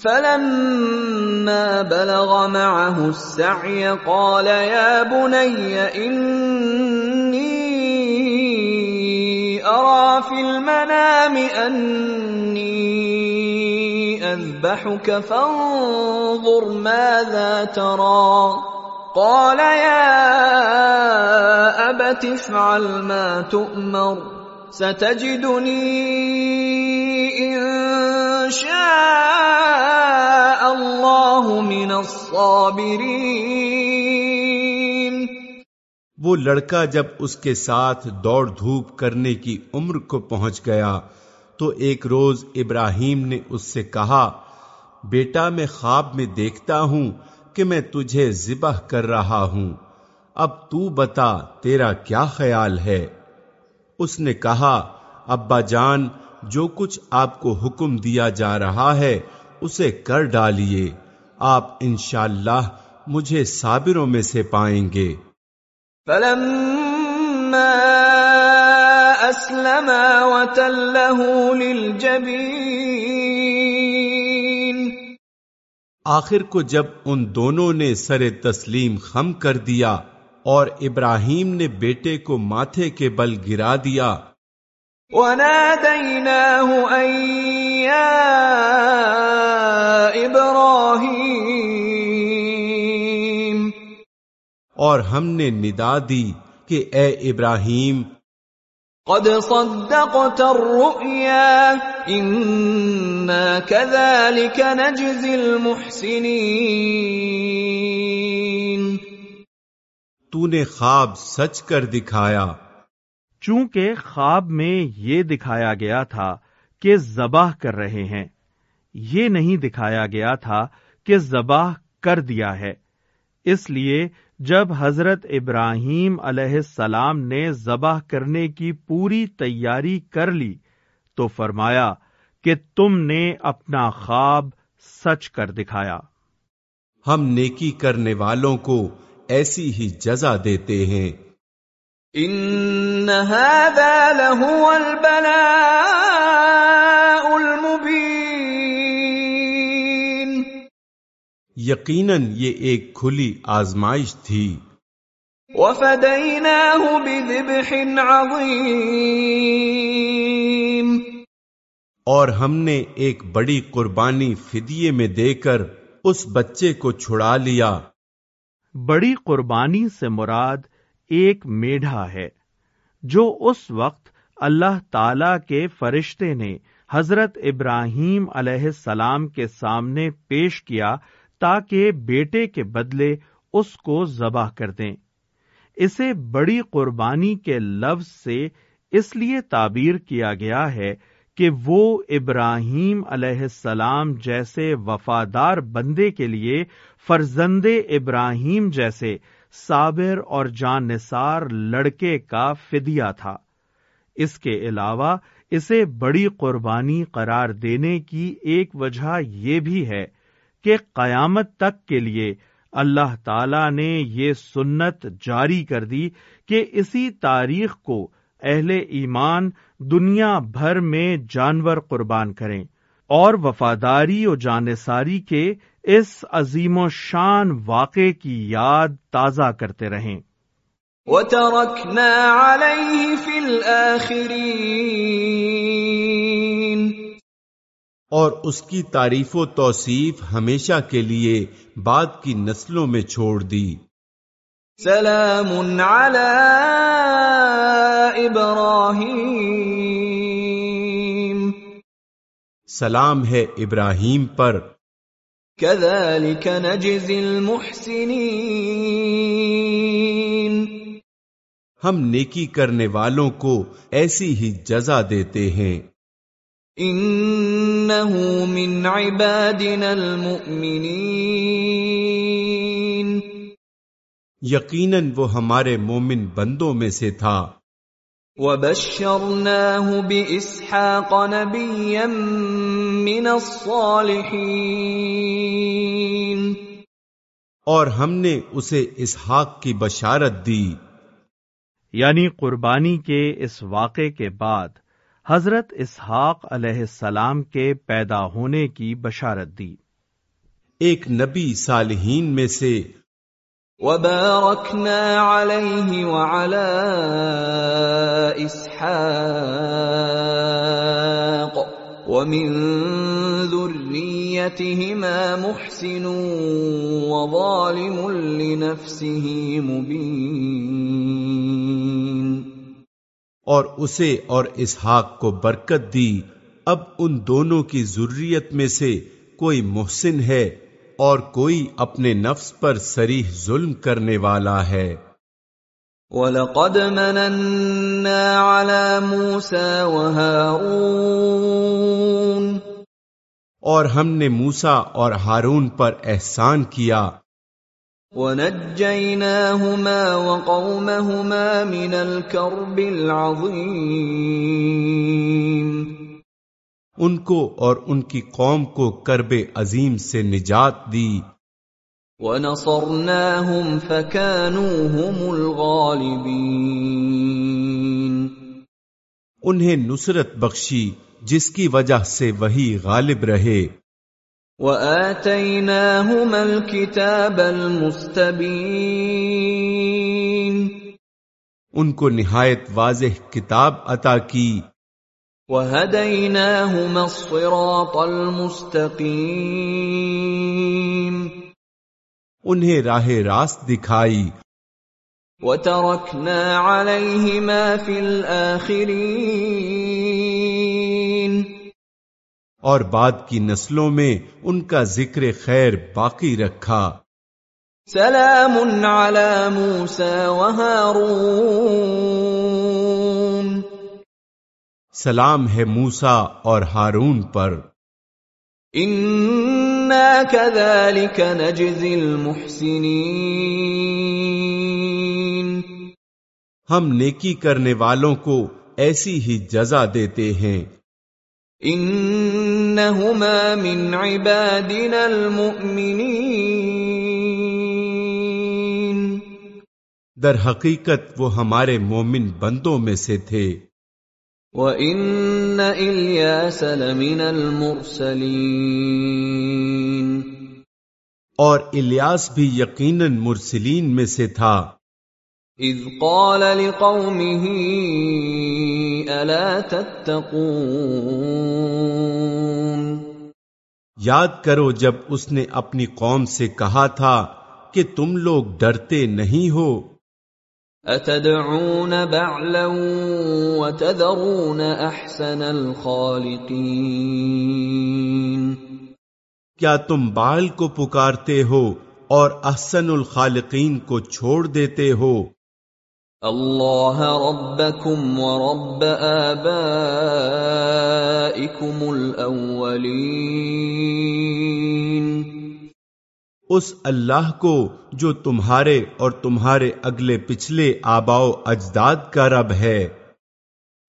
فلما بلغ معه السعي قال يا بني إني أرى في المنام أني أذبحك فانظر ماذا ترى قال يا أبت افعل ما تؤمر۔ ستجدني إن شاء الله من الصابرين وہ لڑکا جب اس کے ساتھ دوڑ دھوپ کرنے کی عمر کو پہنچ گیا تو ایک روز ابراہیم نے اس سے کہا، بیٹا میں خواب میں دیکھتا ہوں کہ میں تجھے ذبح کر رہا ہوں۔ اب تو بتا تیرا کیا خیال ہے؟ اس نے کہا ابا جان جو کچھ آپ کو حکم دیا جا رہا ہے اسے کر ڈالیے۔ آپ انشاءاللہ مجھے صابروں میں سے پائیں گے۔ فلما أسلما وتله للجبين۔ آخر کو جب ان دونوں نے سر تسلیم خم کر دیا اور ابراہیم نے بیٹے کو ماتھے کے بل گرا دیا۔ وناديناه أن يا إبراهيم۔ اور ہم نے ندا دی کہ اے ابراہیم قد صدقت الرؤيا۔ إنا كذلك نجزي المحسنين۔ تو نے خواب سچ کر دکھایا۔ چونکہ خواب میں یہ دکھایا گیا تھا کہ ذبح کر رہے ہیں۔ یہ نہیں دکھایا گیا تھا کہ ذبح کر دیا ہے۔ اس لیے جب حضرت ابراہیم علیہ السلام نے ذبح کرنے کی پوری تیاری کر لی تو فرمایا کہ تم نے اپنا خواب سچ کر دکھایا۔ ہم نیکی کرنے والوں کو ایسی ہی جزا دیتے ہیں۔ ان هذا لهو البلاء المبين یقیناً یہ ایک کھلی آزمائش تھی۔ وفديناه بذبح عظيم اور ہم نے ایک بڑی قربانی فدیے میں دے کر اس بچے کو چھڑا لیا۔ بڑی قربانی سے مراد ایک میڈھا ہے، جو اس وقت اللہ تعالی کے فرشتے نے حضرت ابراہیم علیہ السلام کے سامنے پیش کیا تاکہ بیٹے کے بدلے اس کو ذبح کر دیں۔ اسے بڑی قربانی کے لفظ سے اس لیے تعبیر کیا گیا ہے کہ وہ ابراہیم علیہ السلام جیسے وفادار بندے کے لیے فرزند ابراہیم جیسے صابر اور جان نثار لڑکے کا فدیہ تھا۔ اس کے علاوہ اسے بڑی قربانی قرار دینے کی ایک وجہ یہ بھی ہے کہ قیامت تک کے لیے اللہ تعالی نے یہ سنت جاری کر دی کہ اسی تاریخ کو اہل ایمان دنیا بھر میں جانور قربان کریں اور وفاداری و جانساری کے اس عظیم و شان واقع کی یاد تازہ کرتے رہیں۔ وتركنا عليه في اور اس کی تعریف و توصیف ہمیشہ کے لیے بعد کی نسلوں میں چھوڑ دی۔ سلام علی ابراہیم سلام ہے ابراہیم پر۔ كذلك نجزي المحسنين. ہم نیکی کرنے والوں کو ایسی ہی جزا دیتے ہیں۔ انه من عبادنا المؤمنین یقیناً وہ ہمارے مومن بندوں میں سے تھا۔ وبشرناه باسحاق نبيا من الصالحين. اور ہم نے اسے اسحاق کی بشارت دی۔ یعنی قربانی کے اس واقعے کے بعد حضرت اسحاق علیہ السلام کے پیدا ہونے کی بشارت دی۔ ایک نبی صالحین میں سے وباركنا عليه وعلى اسحاق ومن ذريتهما محسن وظالم لنفسه مبين اور اسے اور اسحاق کو برکت دی۔ اب ان دونوں کی ضروریت میں سے کوئی محسن ہے۔ اور کوئی اپنے نفس پر سریح ظلم کرنے والا ہے۔ وَلَقَدْ مَنَنَّا عَلَى مُوسَى وَهَارُونَ۔ اور ہم نے موسا اور ہارون پر احسان کیا۔ وَنَجَّيْنَاهُمَا وَقَوْمَهُمَا مِنَ الْكَرْبِ الْعَظِيمِ۔ ان کو اور ان کی قوم کو کرب عظیم سے نجات دی۔ وَنَصَرْنَاهُمْ فَكَانُوا هُمُ الْغَالِبِينَ۔ انہیں نصرت بخشی جس کی وجہ سے وہی غالب رہے۔ وَآتَيْنَاهُمَا الْكِتَابَ الْمُسْتَبِينَ۔ ان کو نہایت واضح کتاب عطا کی۔ وَهَدَيْنَاهُمَا الصِّرَاطَ الْمُسْتَقِيمَ انہیں راہ راست دکھائی۔ وَتَرَكْنَا عَلَيْهِمَا فِي الْآخِرِينَ اور بعد کی نسلوں میں ان کا ذکر خیر باقی رکھا۔ سلام علی موسى وهارون سلام ہے موسا اور ہارون پر۔ انا كذلك نجزي المحسنين۔ ہم نیکی کرنے والوں کو ایسی ہی جزا دیتے ہیں۔ انهما من عبادنا المؤمنين۔ در حقیقت وہ ہمارے مومن بندوں میں سے تھے۔ وَإِنَّ إِلْيَاسَ لَمِنَ الْمُرْسَلِينَ۔ اور الیاس بھی یقیناً مرسلین میں سے تھا۔ اذ قال لقومه الا تتقون۔ یاد کرو جب اس نے اپنی قوم سے کہا تھا کہ تم لوگ ڈرتے نہیں ہو۔ اتدعون بعلا وتذرون احسن الخالقین کیا تم بال کو پکارتے ہو اور احسن الخالقین کو چھوڑ دیتے ہو؟ اللہ ربکم ورب آبائکم الاولین اس اللہ کو جو تمہارے اور تمہارے اگلے پچھلے آباؤ اجداد کا رب ہے۔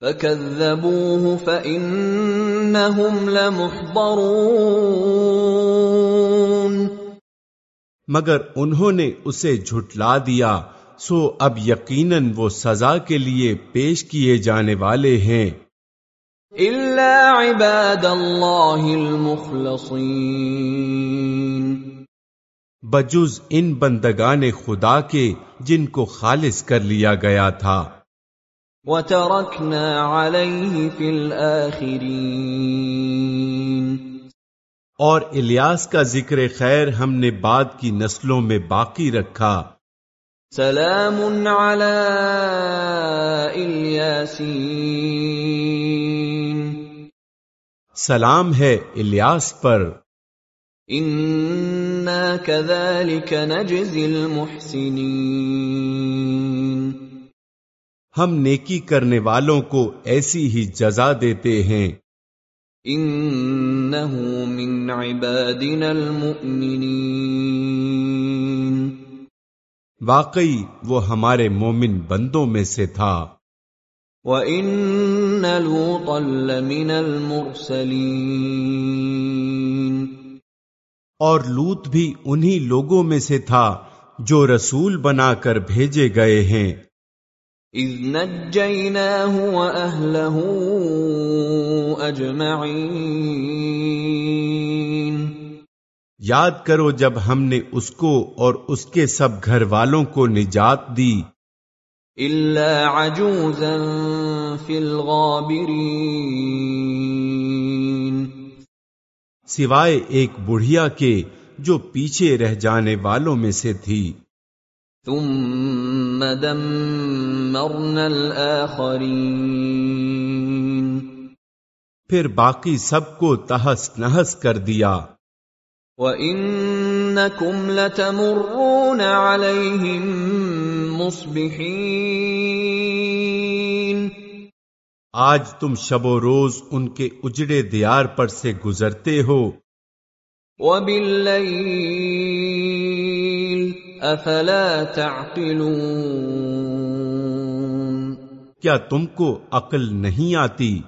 فَكَذَّبُوهُ فَإِنَّهُمْ لَمُحْضَرُونَ۔ مگر انہوں نے اسے جھٹلا دیا۔ سو اب یقیناً وہ سزا کے لیے پیش کیے جانے والے ہیں۔ إِلَّا عِبَادَ اللَّهِ الْمُخْلَصِينَ۔ بجز ان بندگان خدا کے جن کو خالص کر لیا گیا تھا۔ وَتَرَكْنَا عَلَيْهِ فِي الْآخِرِينَ۔ اور الیاس کا ذکر خیر ہم نے بعد کی نسلوں میں باقی رکھا۔ سلام على الیاسین سلام ہے الیاس پر۔ انا كذلك نجزي المحسنین ہم نیکی کرنے والوں کو ایسی ہی جزا دیتے ہیں۔ انه من عبادنا المؤمنین واقعی وہ ہمارے مومن بندوں میں سے تھا۔ وَإِنَّ لُوطًا لَّمِنَ الْمُرْسَلِينَ۔ اور لوت بھی انہی لوگوں میں سے تھا جو رسول بنا کر بھیجے گئے ہیں۔ اذ نجیناہ وأہلہ اجمعین یاد کرو جب ہم نے اس کو اور اس کے سب گھر والوں کو نجات دی۔ الا عجوزا فی الغابرین سوائے ایک بڑھیا کے جو پیچھے رہ جانے والوں میں سے تھی۔ ثم دمرنا الاخرین پھر باقی سب کو تہس نہس کر دیا۔ وَإِنَّكُمْ لَتَمُرُّونَ عَلَيْهِمْ مُصْبِحِينَ۔ آج تم شب و روز ان کے اجڑے دیار پر سے گزرتے ہو۔ وَبِاللَّيْلِ أَفَلَا تَعْقِلُونَ۔ کیا تم کو عقل نہیں آتی؟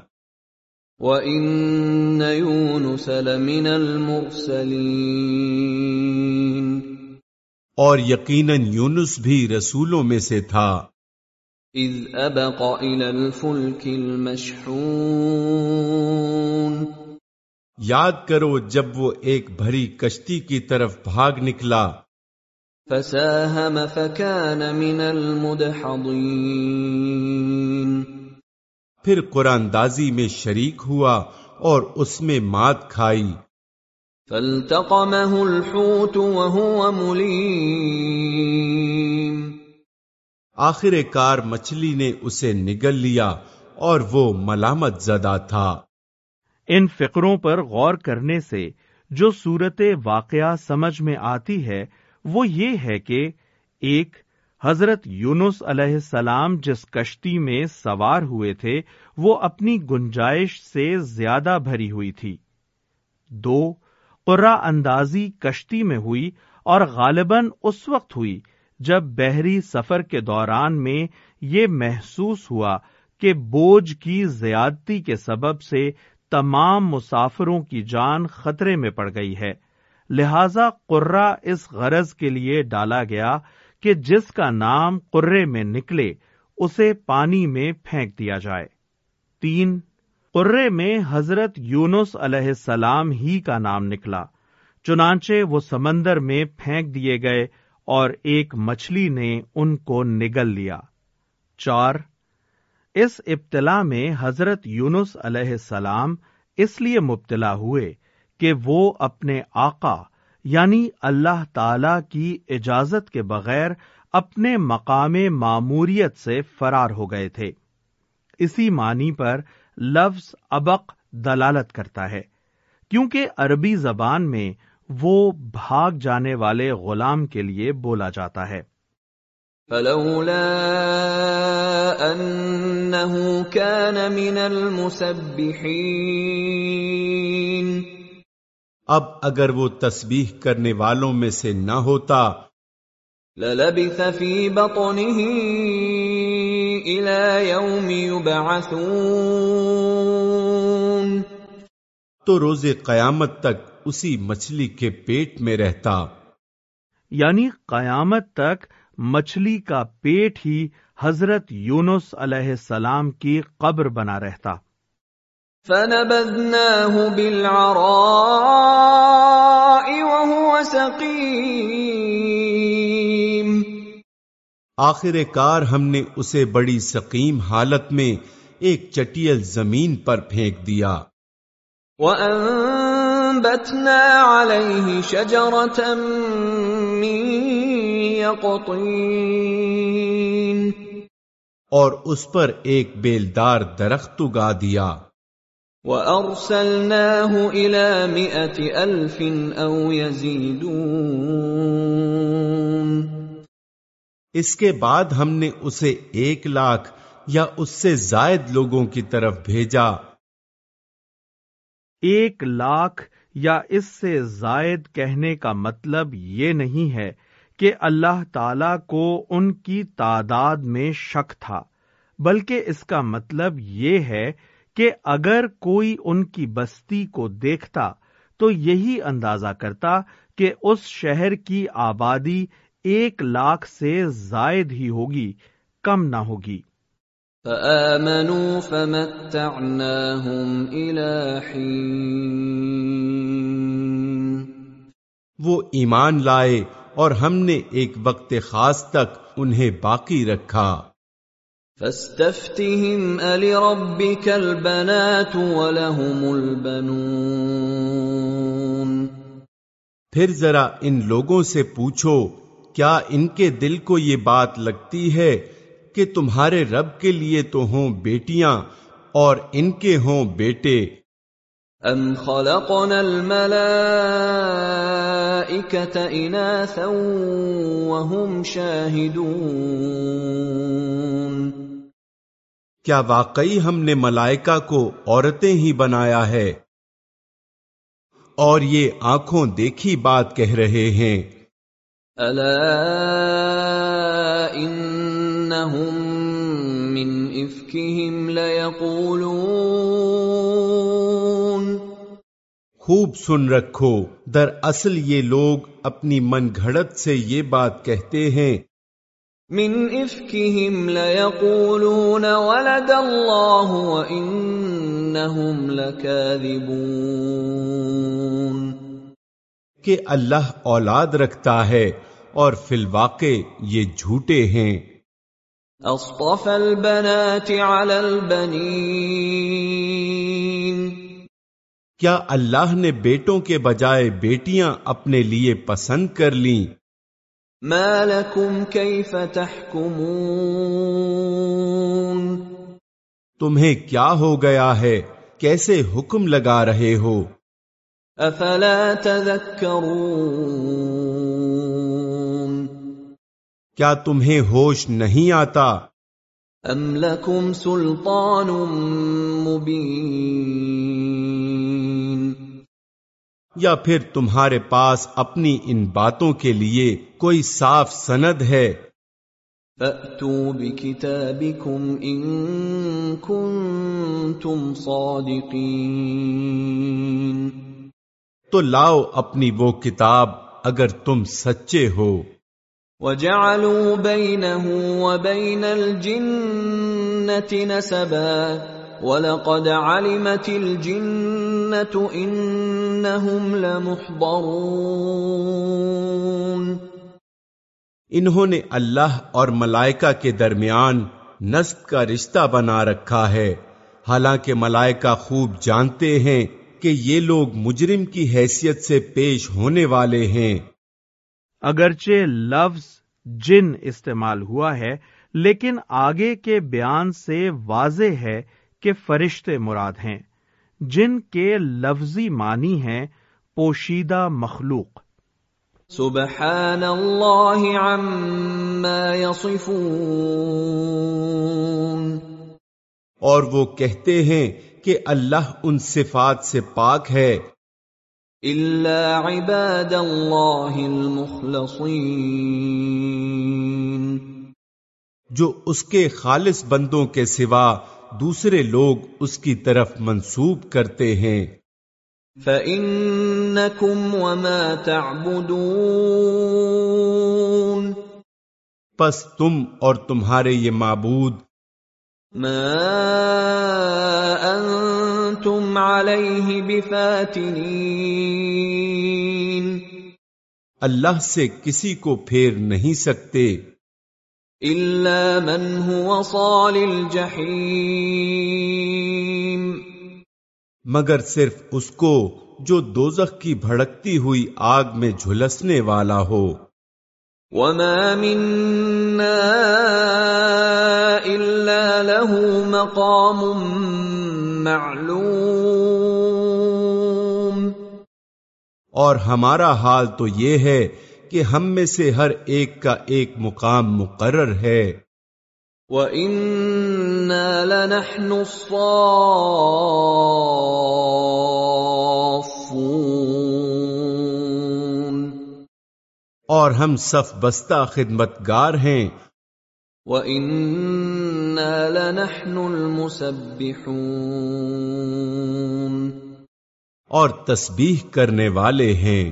وَإِنَّ يُونُسَ لَمِنَ الْمُرْسَلِينَ۔ اور یقیناً یونس بھی رسولوں میں سے تھا۔ اذ ابق الى الفلك المشحون یاد کرو جب وہ ایک بھری کشتی کی طرف بھاگ نکلا۔ فساهم فكان من المدحضين پھر قرآن دازی میں شریک ہوا اور اس میں مات کھائی۔ فالتقمه الحوت وهو مليم آخر کار مچھلی نے اسے نگل لیا اور وہ ملامت زدہ تھا۔ ان فقروں پر غور کرنے سے جو صورت واقعہ سمجھ میں آتی ہے، وہ یہ ہے کہ ایک حضرت یونس علیہ السلام جس کشتی میں سوار ہوئے تھے، وہ اپنی گنجائش سے زیادہ بھری ہوئی تھی۔ دو قرا اندازی کشتی میں ہوئی اور غالباً اس وقت ہوئی جب بحری سفر کے دوران میں یہ محسوس ہوا کہ بوجھ کی زیادتی کے سبب سے تمام مسافروں کی جان خطرے میں پڑ گئی ہے، لہذا قرہ اس غرض کے لیے ڈالا گیا کہ جس کا نام قرے میں نکلے، اسے پانی میں پھینک دیا جائے۔ تین، قرے میں حضرت یونس علیہ السلام ہی کا نام نکلا، چنانچہ وہ سمندر میں پھینک دیے گئے اور ایک مچھلی نے ان کو نگل لیا۔ چار، اس ابتلا میں حضرت یونس علیہ السلام اس لیے مبتلا ہوئے کہ وہ اپنے آقا یعنی اللہ تعالی کی اجازت کے بغیر اپنے مقام معموریت سے فرار ہو گئے تھے۔ اسی معنی پر لفظ ابق دلالت کرتا ہے، کیونکہ عربی زبان میں وہ بھاگ جانے والے غلام کے لیے بولا جاتا ہے۔ فلولا انه كان من المسبحين۔ اب اگر وہ تسبیح کرنے والوں میں سے نہ ہوتا للبث في بطنه الى يوم يبعثون۔ تو روز قیامت تک اسی مچھلی کے پیٹ میں رہتا۔ یعنی قیامت تک مچھلی کا پیٹ ہی حضرت یونس علیہ السلام کی قبر بنا رہتا۔ فنبذناه بالعراء وهو سقيم۔ آخر کار ہم نے اسے بڑی سقیم حالت میں ایک چٹیل زمین پر پھینک دیا۔ وَأَنبَتْنَا عَلَيْهِ شَجَرَةً مِّن يَقْطِينٍ. اور اس پر ایک بیلدار درخت اگا دیا۔ وَأَرْسَلْنَاهُ إِلَى مِئَةِ أَلْفٍ أَوْ يَزِيدُونَ. اس کے بعد ہم نے اسے ایک لاکھ یا اس سے زائد لوگوں کی طرف بھیجا۔ ایک لاکھ یا اس سے زائد کہنے کا مطلب یہ نہیں ہے کہ اللہ تعالی کو ان کی تعداد میں شک تھا، بلکہ اس کا مطلب یہ ہے کہ اگر کوئی ان کی بستی کو دیکھتا تو یہی اندازہ کرتا کہ اس شہر کی آبادی ایک لاکھ سے زائد ہی ہوگی، کم نہ ہوگی۔ فآمنوا فمتعناهم إلى حين. وہ ایمان لائے اور ہم نے ایک وقت خاص تک انہیں باقی رکھا۔ فاستفتهم ألربك البنات ولهم البنون. پھر ذرا ان لوگوں سے پوچھو کیا ان کے دل کو یہ بات لگتی ہے کہ تمہارے رب کے لیے تو ہوں بیٹیاں اور ان کے ہوں بیٹے۔ ام خلقنا الملائكة اناثا وهم شاهدون۔ کیا واقعی ہم نے ملائکہ کو عورتیں ہی بنایا ہے؟ اور یہ آنکھوں دیکھی بات کہہ رہے ہیں۔ الا انهم من افكهم ليقولون خوب سن رکھو۔ در اصل یہ لوگ اپنی من گھڑت سے یہ بات کہتے ہیں۔ من افكهم ليقولون ولد الله وانهم لكاذبون کہ اللہ اولاد رکھتا ہے اور فی الواقع یہ جھوٹے ہیں۔ اصطفى البنات على البنين۔ کیا اللہ نے بیٹوں کے بجائے بیٹیاں اپنے لیے پسند کر لیں؟ ما لكم كيف تحكمون۔ تمہیں کیا ہو گیا ہے؟ کیسے حکم لگا رہے ہو؟ افلا تذكرون؟ کیا تمہیں ہوش نہیں آتا؟ ام لكم سلطان مبين۔ یا پھر تمہارے پاس اپنی ان باتوں کے لیے کوئی صاف سند ہے؟ فأتوا بكتابكم إن كنتم صادقين۔ تو لاؤ اپنی وہ کتاب اگر تم سچے ہو۔ وجعلوا بينه وبين الجنة نسبا ولقد علمت الجنة إنهم لمحضرون انہوں نے اللہ اور ملائکہ کے درمیان نسب کا رشتہ بنا رکھا ہے۔ حالانکہ ملائکہ خوب جانتے ہیں کہ یہ لوگ مجرم کی حیثیت سے پیش ہونے والے ہیں۔ اگرچہ لفظ جن استعمال ہوا ہے لیکن آگے کے بیان سے واضح ہے کہ فرشتے مراد ہیں۔ جن کے لفظی معنی ہیں پوشیدہ مخلوق۔ سبحان اللہ عما يصفون اور وہ کہتے ہیں کہ اللہ ان صفات سے پاک ہے۔ الا عباد اللہ المخلصین جو اس کے خالص بندوں کے سوا دوسرے لوگ اس کی طرف منسوب کرتے ہیں۔ فَإِنَّكُمْ وَمَا تَعْبُدُونَ۔ پس تم اور تمہارے یہ معبود ما انتم علیہ بفاتنین اللہ سے کسی کو پھیر نہیں سکتے۔ الا من هو صال الجحیم مگر صرف اس کو جو دوزخ کی بھڑکتی ہوئی آگ میں جھلسنے والا ہو۔ وما منا الا له مقام معلوم۔ اور ہمارا حال تو یہ ہے کہ ہم میں سے ہر ایک کا ایک مقام مقرر ہے۔ وَإِنَّا لَنَحْنُ الصَّافُّونَ۔ اور ہم صف بستہ خدمتگار ہیں۔ وَإِنَّا لَنَحْنُ الْمُسَبِّحُونَ۔ اور تسبیح کرنے والے ہیں۔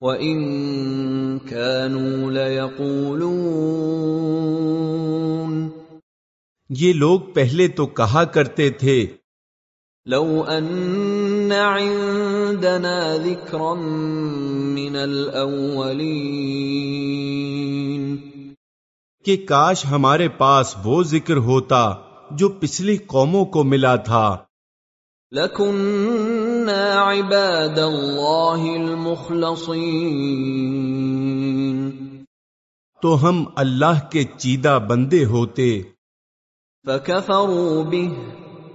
وَإِن كَانُوا لَيَقُولُونَ۔ یہ لوگ پہلے تو کہا کرتے تھے لو ان عندنا ذکرا من الاولین کہ کاش ہمارے پاس وہ ذکر ہوتا جو پچھلی قوموں کو ملا تھا۔ لَكُنَّا عِبَادَ اللَّهِ الْمُخْلَصِينَ۔ تو ہم اللہ کے چیدہ بندے ہوتے۔ فَكَفَرُوا بِهِ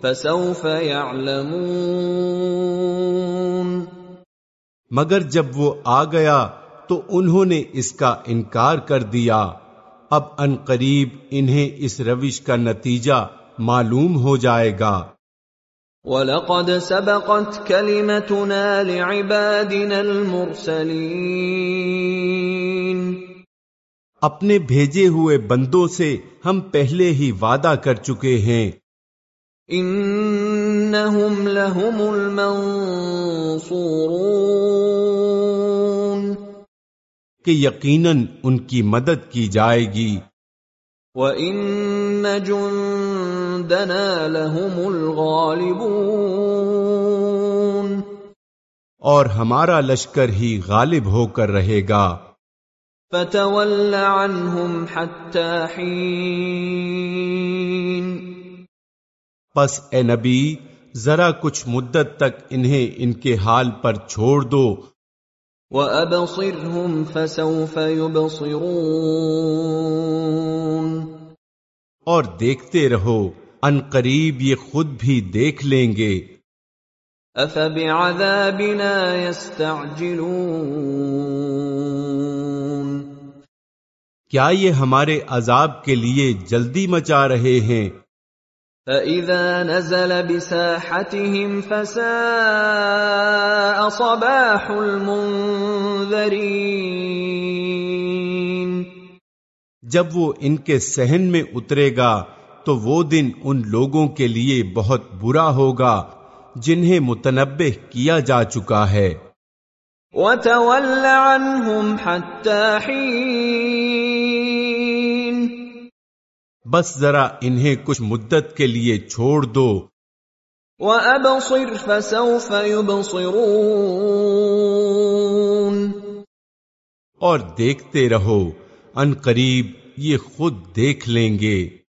فَسَوْفَ يَعْلَمُونَ۔ مگر جب وہ آ گیا تو انہوں نے اس کا انکار کر دیا۔ اب ان قریب انہیں اس روش کا نتیجہ معلوم ہو جائے گا۔ وَلَقَدْ سَبَقَتْ كَلِمَتُنَا لِعِبَادِنَا الْمُرْسَلِينَ۔ اپنے بھیجے ہوئے بندوں سے ہم پہلے ہی وعدہ کر چکے ہیں۔ انہم لہم المنصورون۔ کہ یقیناً ان کی مدد کی جائے گی۔ وَإِنَّ جُندَنَا لَهُمُ الْغَالِبُونَ۔ اور ہمارا لشکر ہی غالب ہو کر رہے گا۔ فَتَوَلَّ عَنْهُمْ حَتَّى حِينٍ۔ پس اے نبی ذرا کچھ مدت تک انہیں ان کے حال پر چھوڑ دو۔ وَأَبْصِرْهُمْ فَسَوْفَ يُبْصِرُونَ۔ اور دیکھتے رہو۔ ان قریب یہ خود بھی دیکھ لیں گے۔ أَفَبِعَذَابِنَا يَسْتَعْجِلُونَ؟ کیا یہ ہمارے عذاب کے لیے جلدی مچا رہے ہیں؟ فَإِذَا نَزَلَ بِسَاحَتِهِمْ فَسَاءَ صَبَاحُ الْمُنذَرِينَ۔ جب وہ ان کے سہن میں اترے گا تو وہ دن ان لوگوں کے لیے بہت برا ہوگا جنہیں متنبع کیا جا چکا ہے۔ وَتَوَلَّ عَنْهُمْ حَتَّى حِينٍ بس ذرا انہیں کچھ مدت کے لیے چھوڑ دو۔ وَأَبْصِرْ فَسَوْفَ يُبْصِرُونَ۔ اور دیکھتے رہو ان قریب یہ خود دیکھ لیں گے۔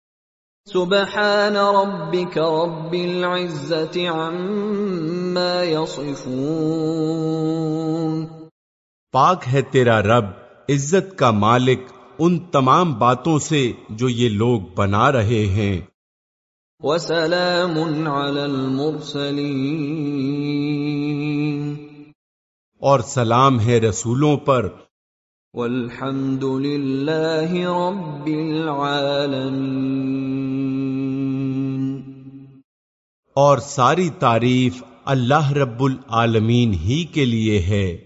سبحان ربك رب العزة عما يصفون. پاک ہے تیرا رب عزت کا مالک ان تمام باتوں سے جو یہ لوگ بنا رہے ہیں۔ وسلام على المرسلين. اور سلام ہے رسولوں پر والحمد للہ رب العالمین اور ساری تعریف اللہ رب العالمین ہی کے لیے ہے۔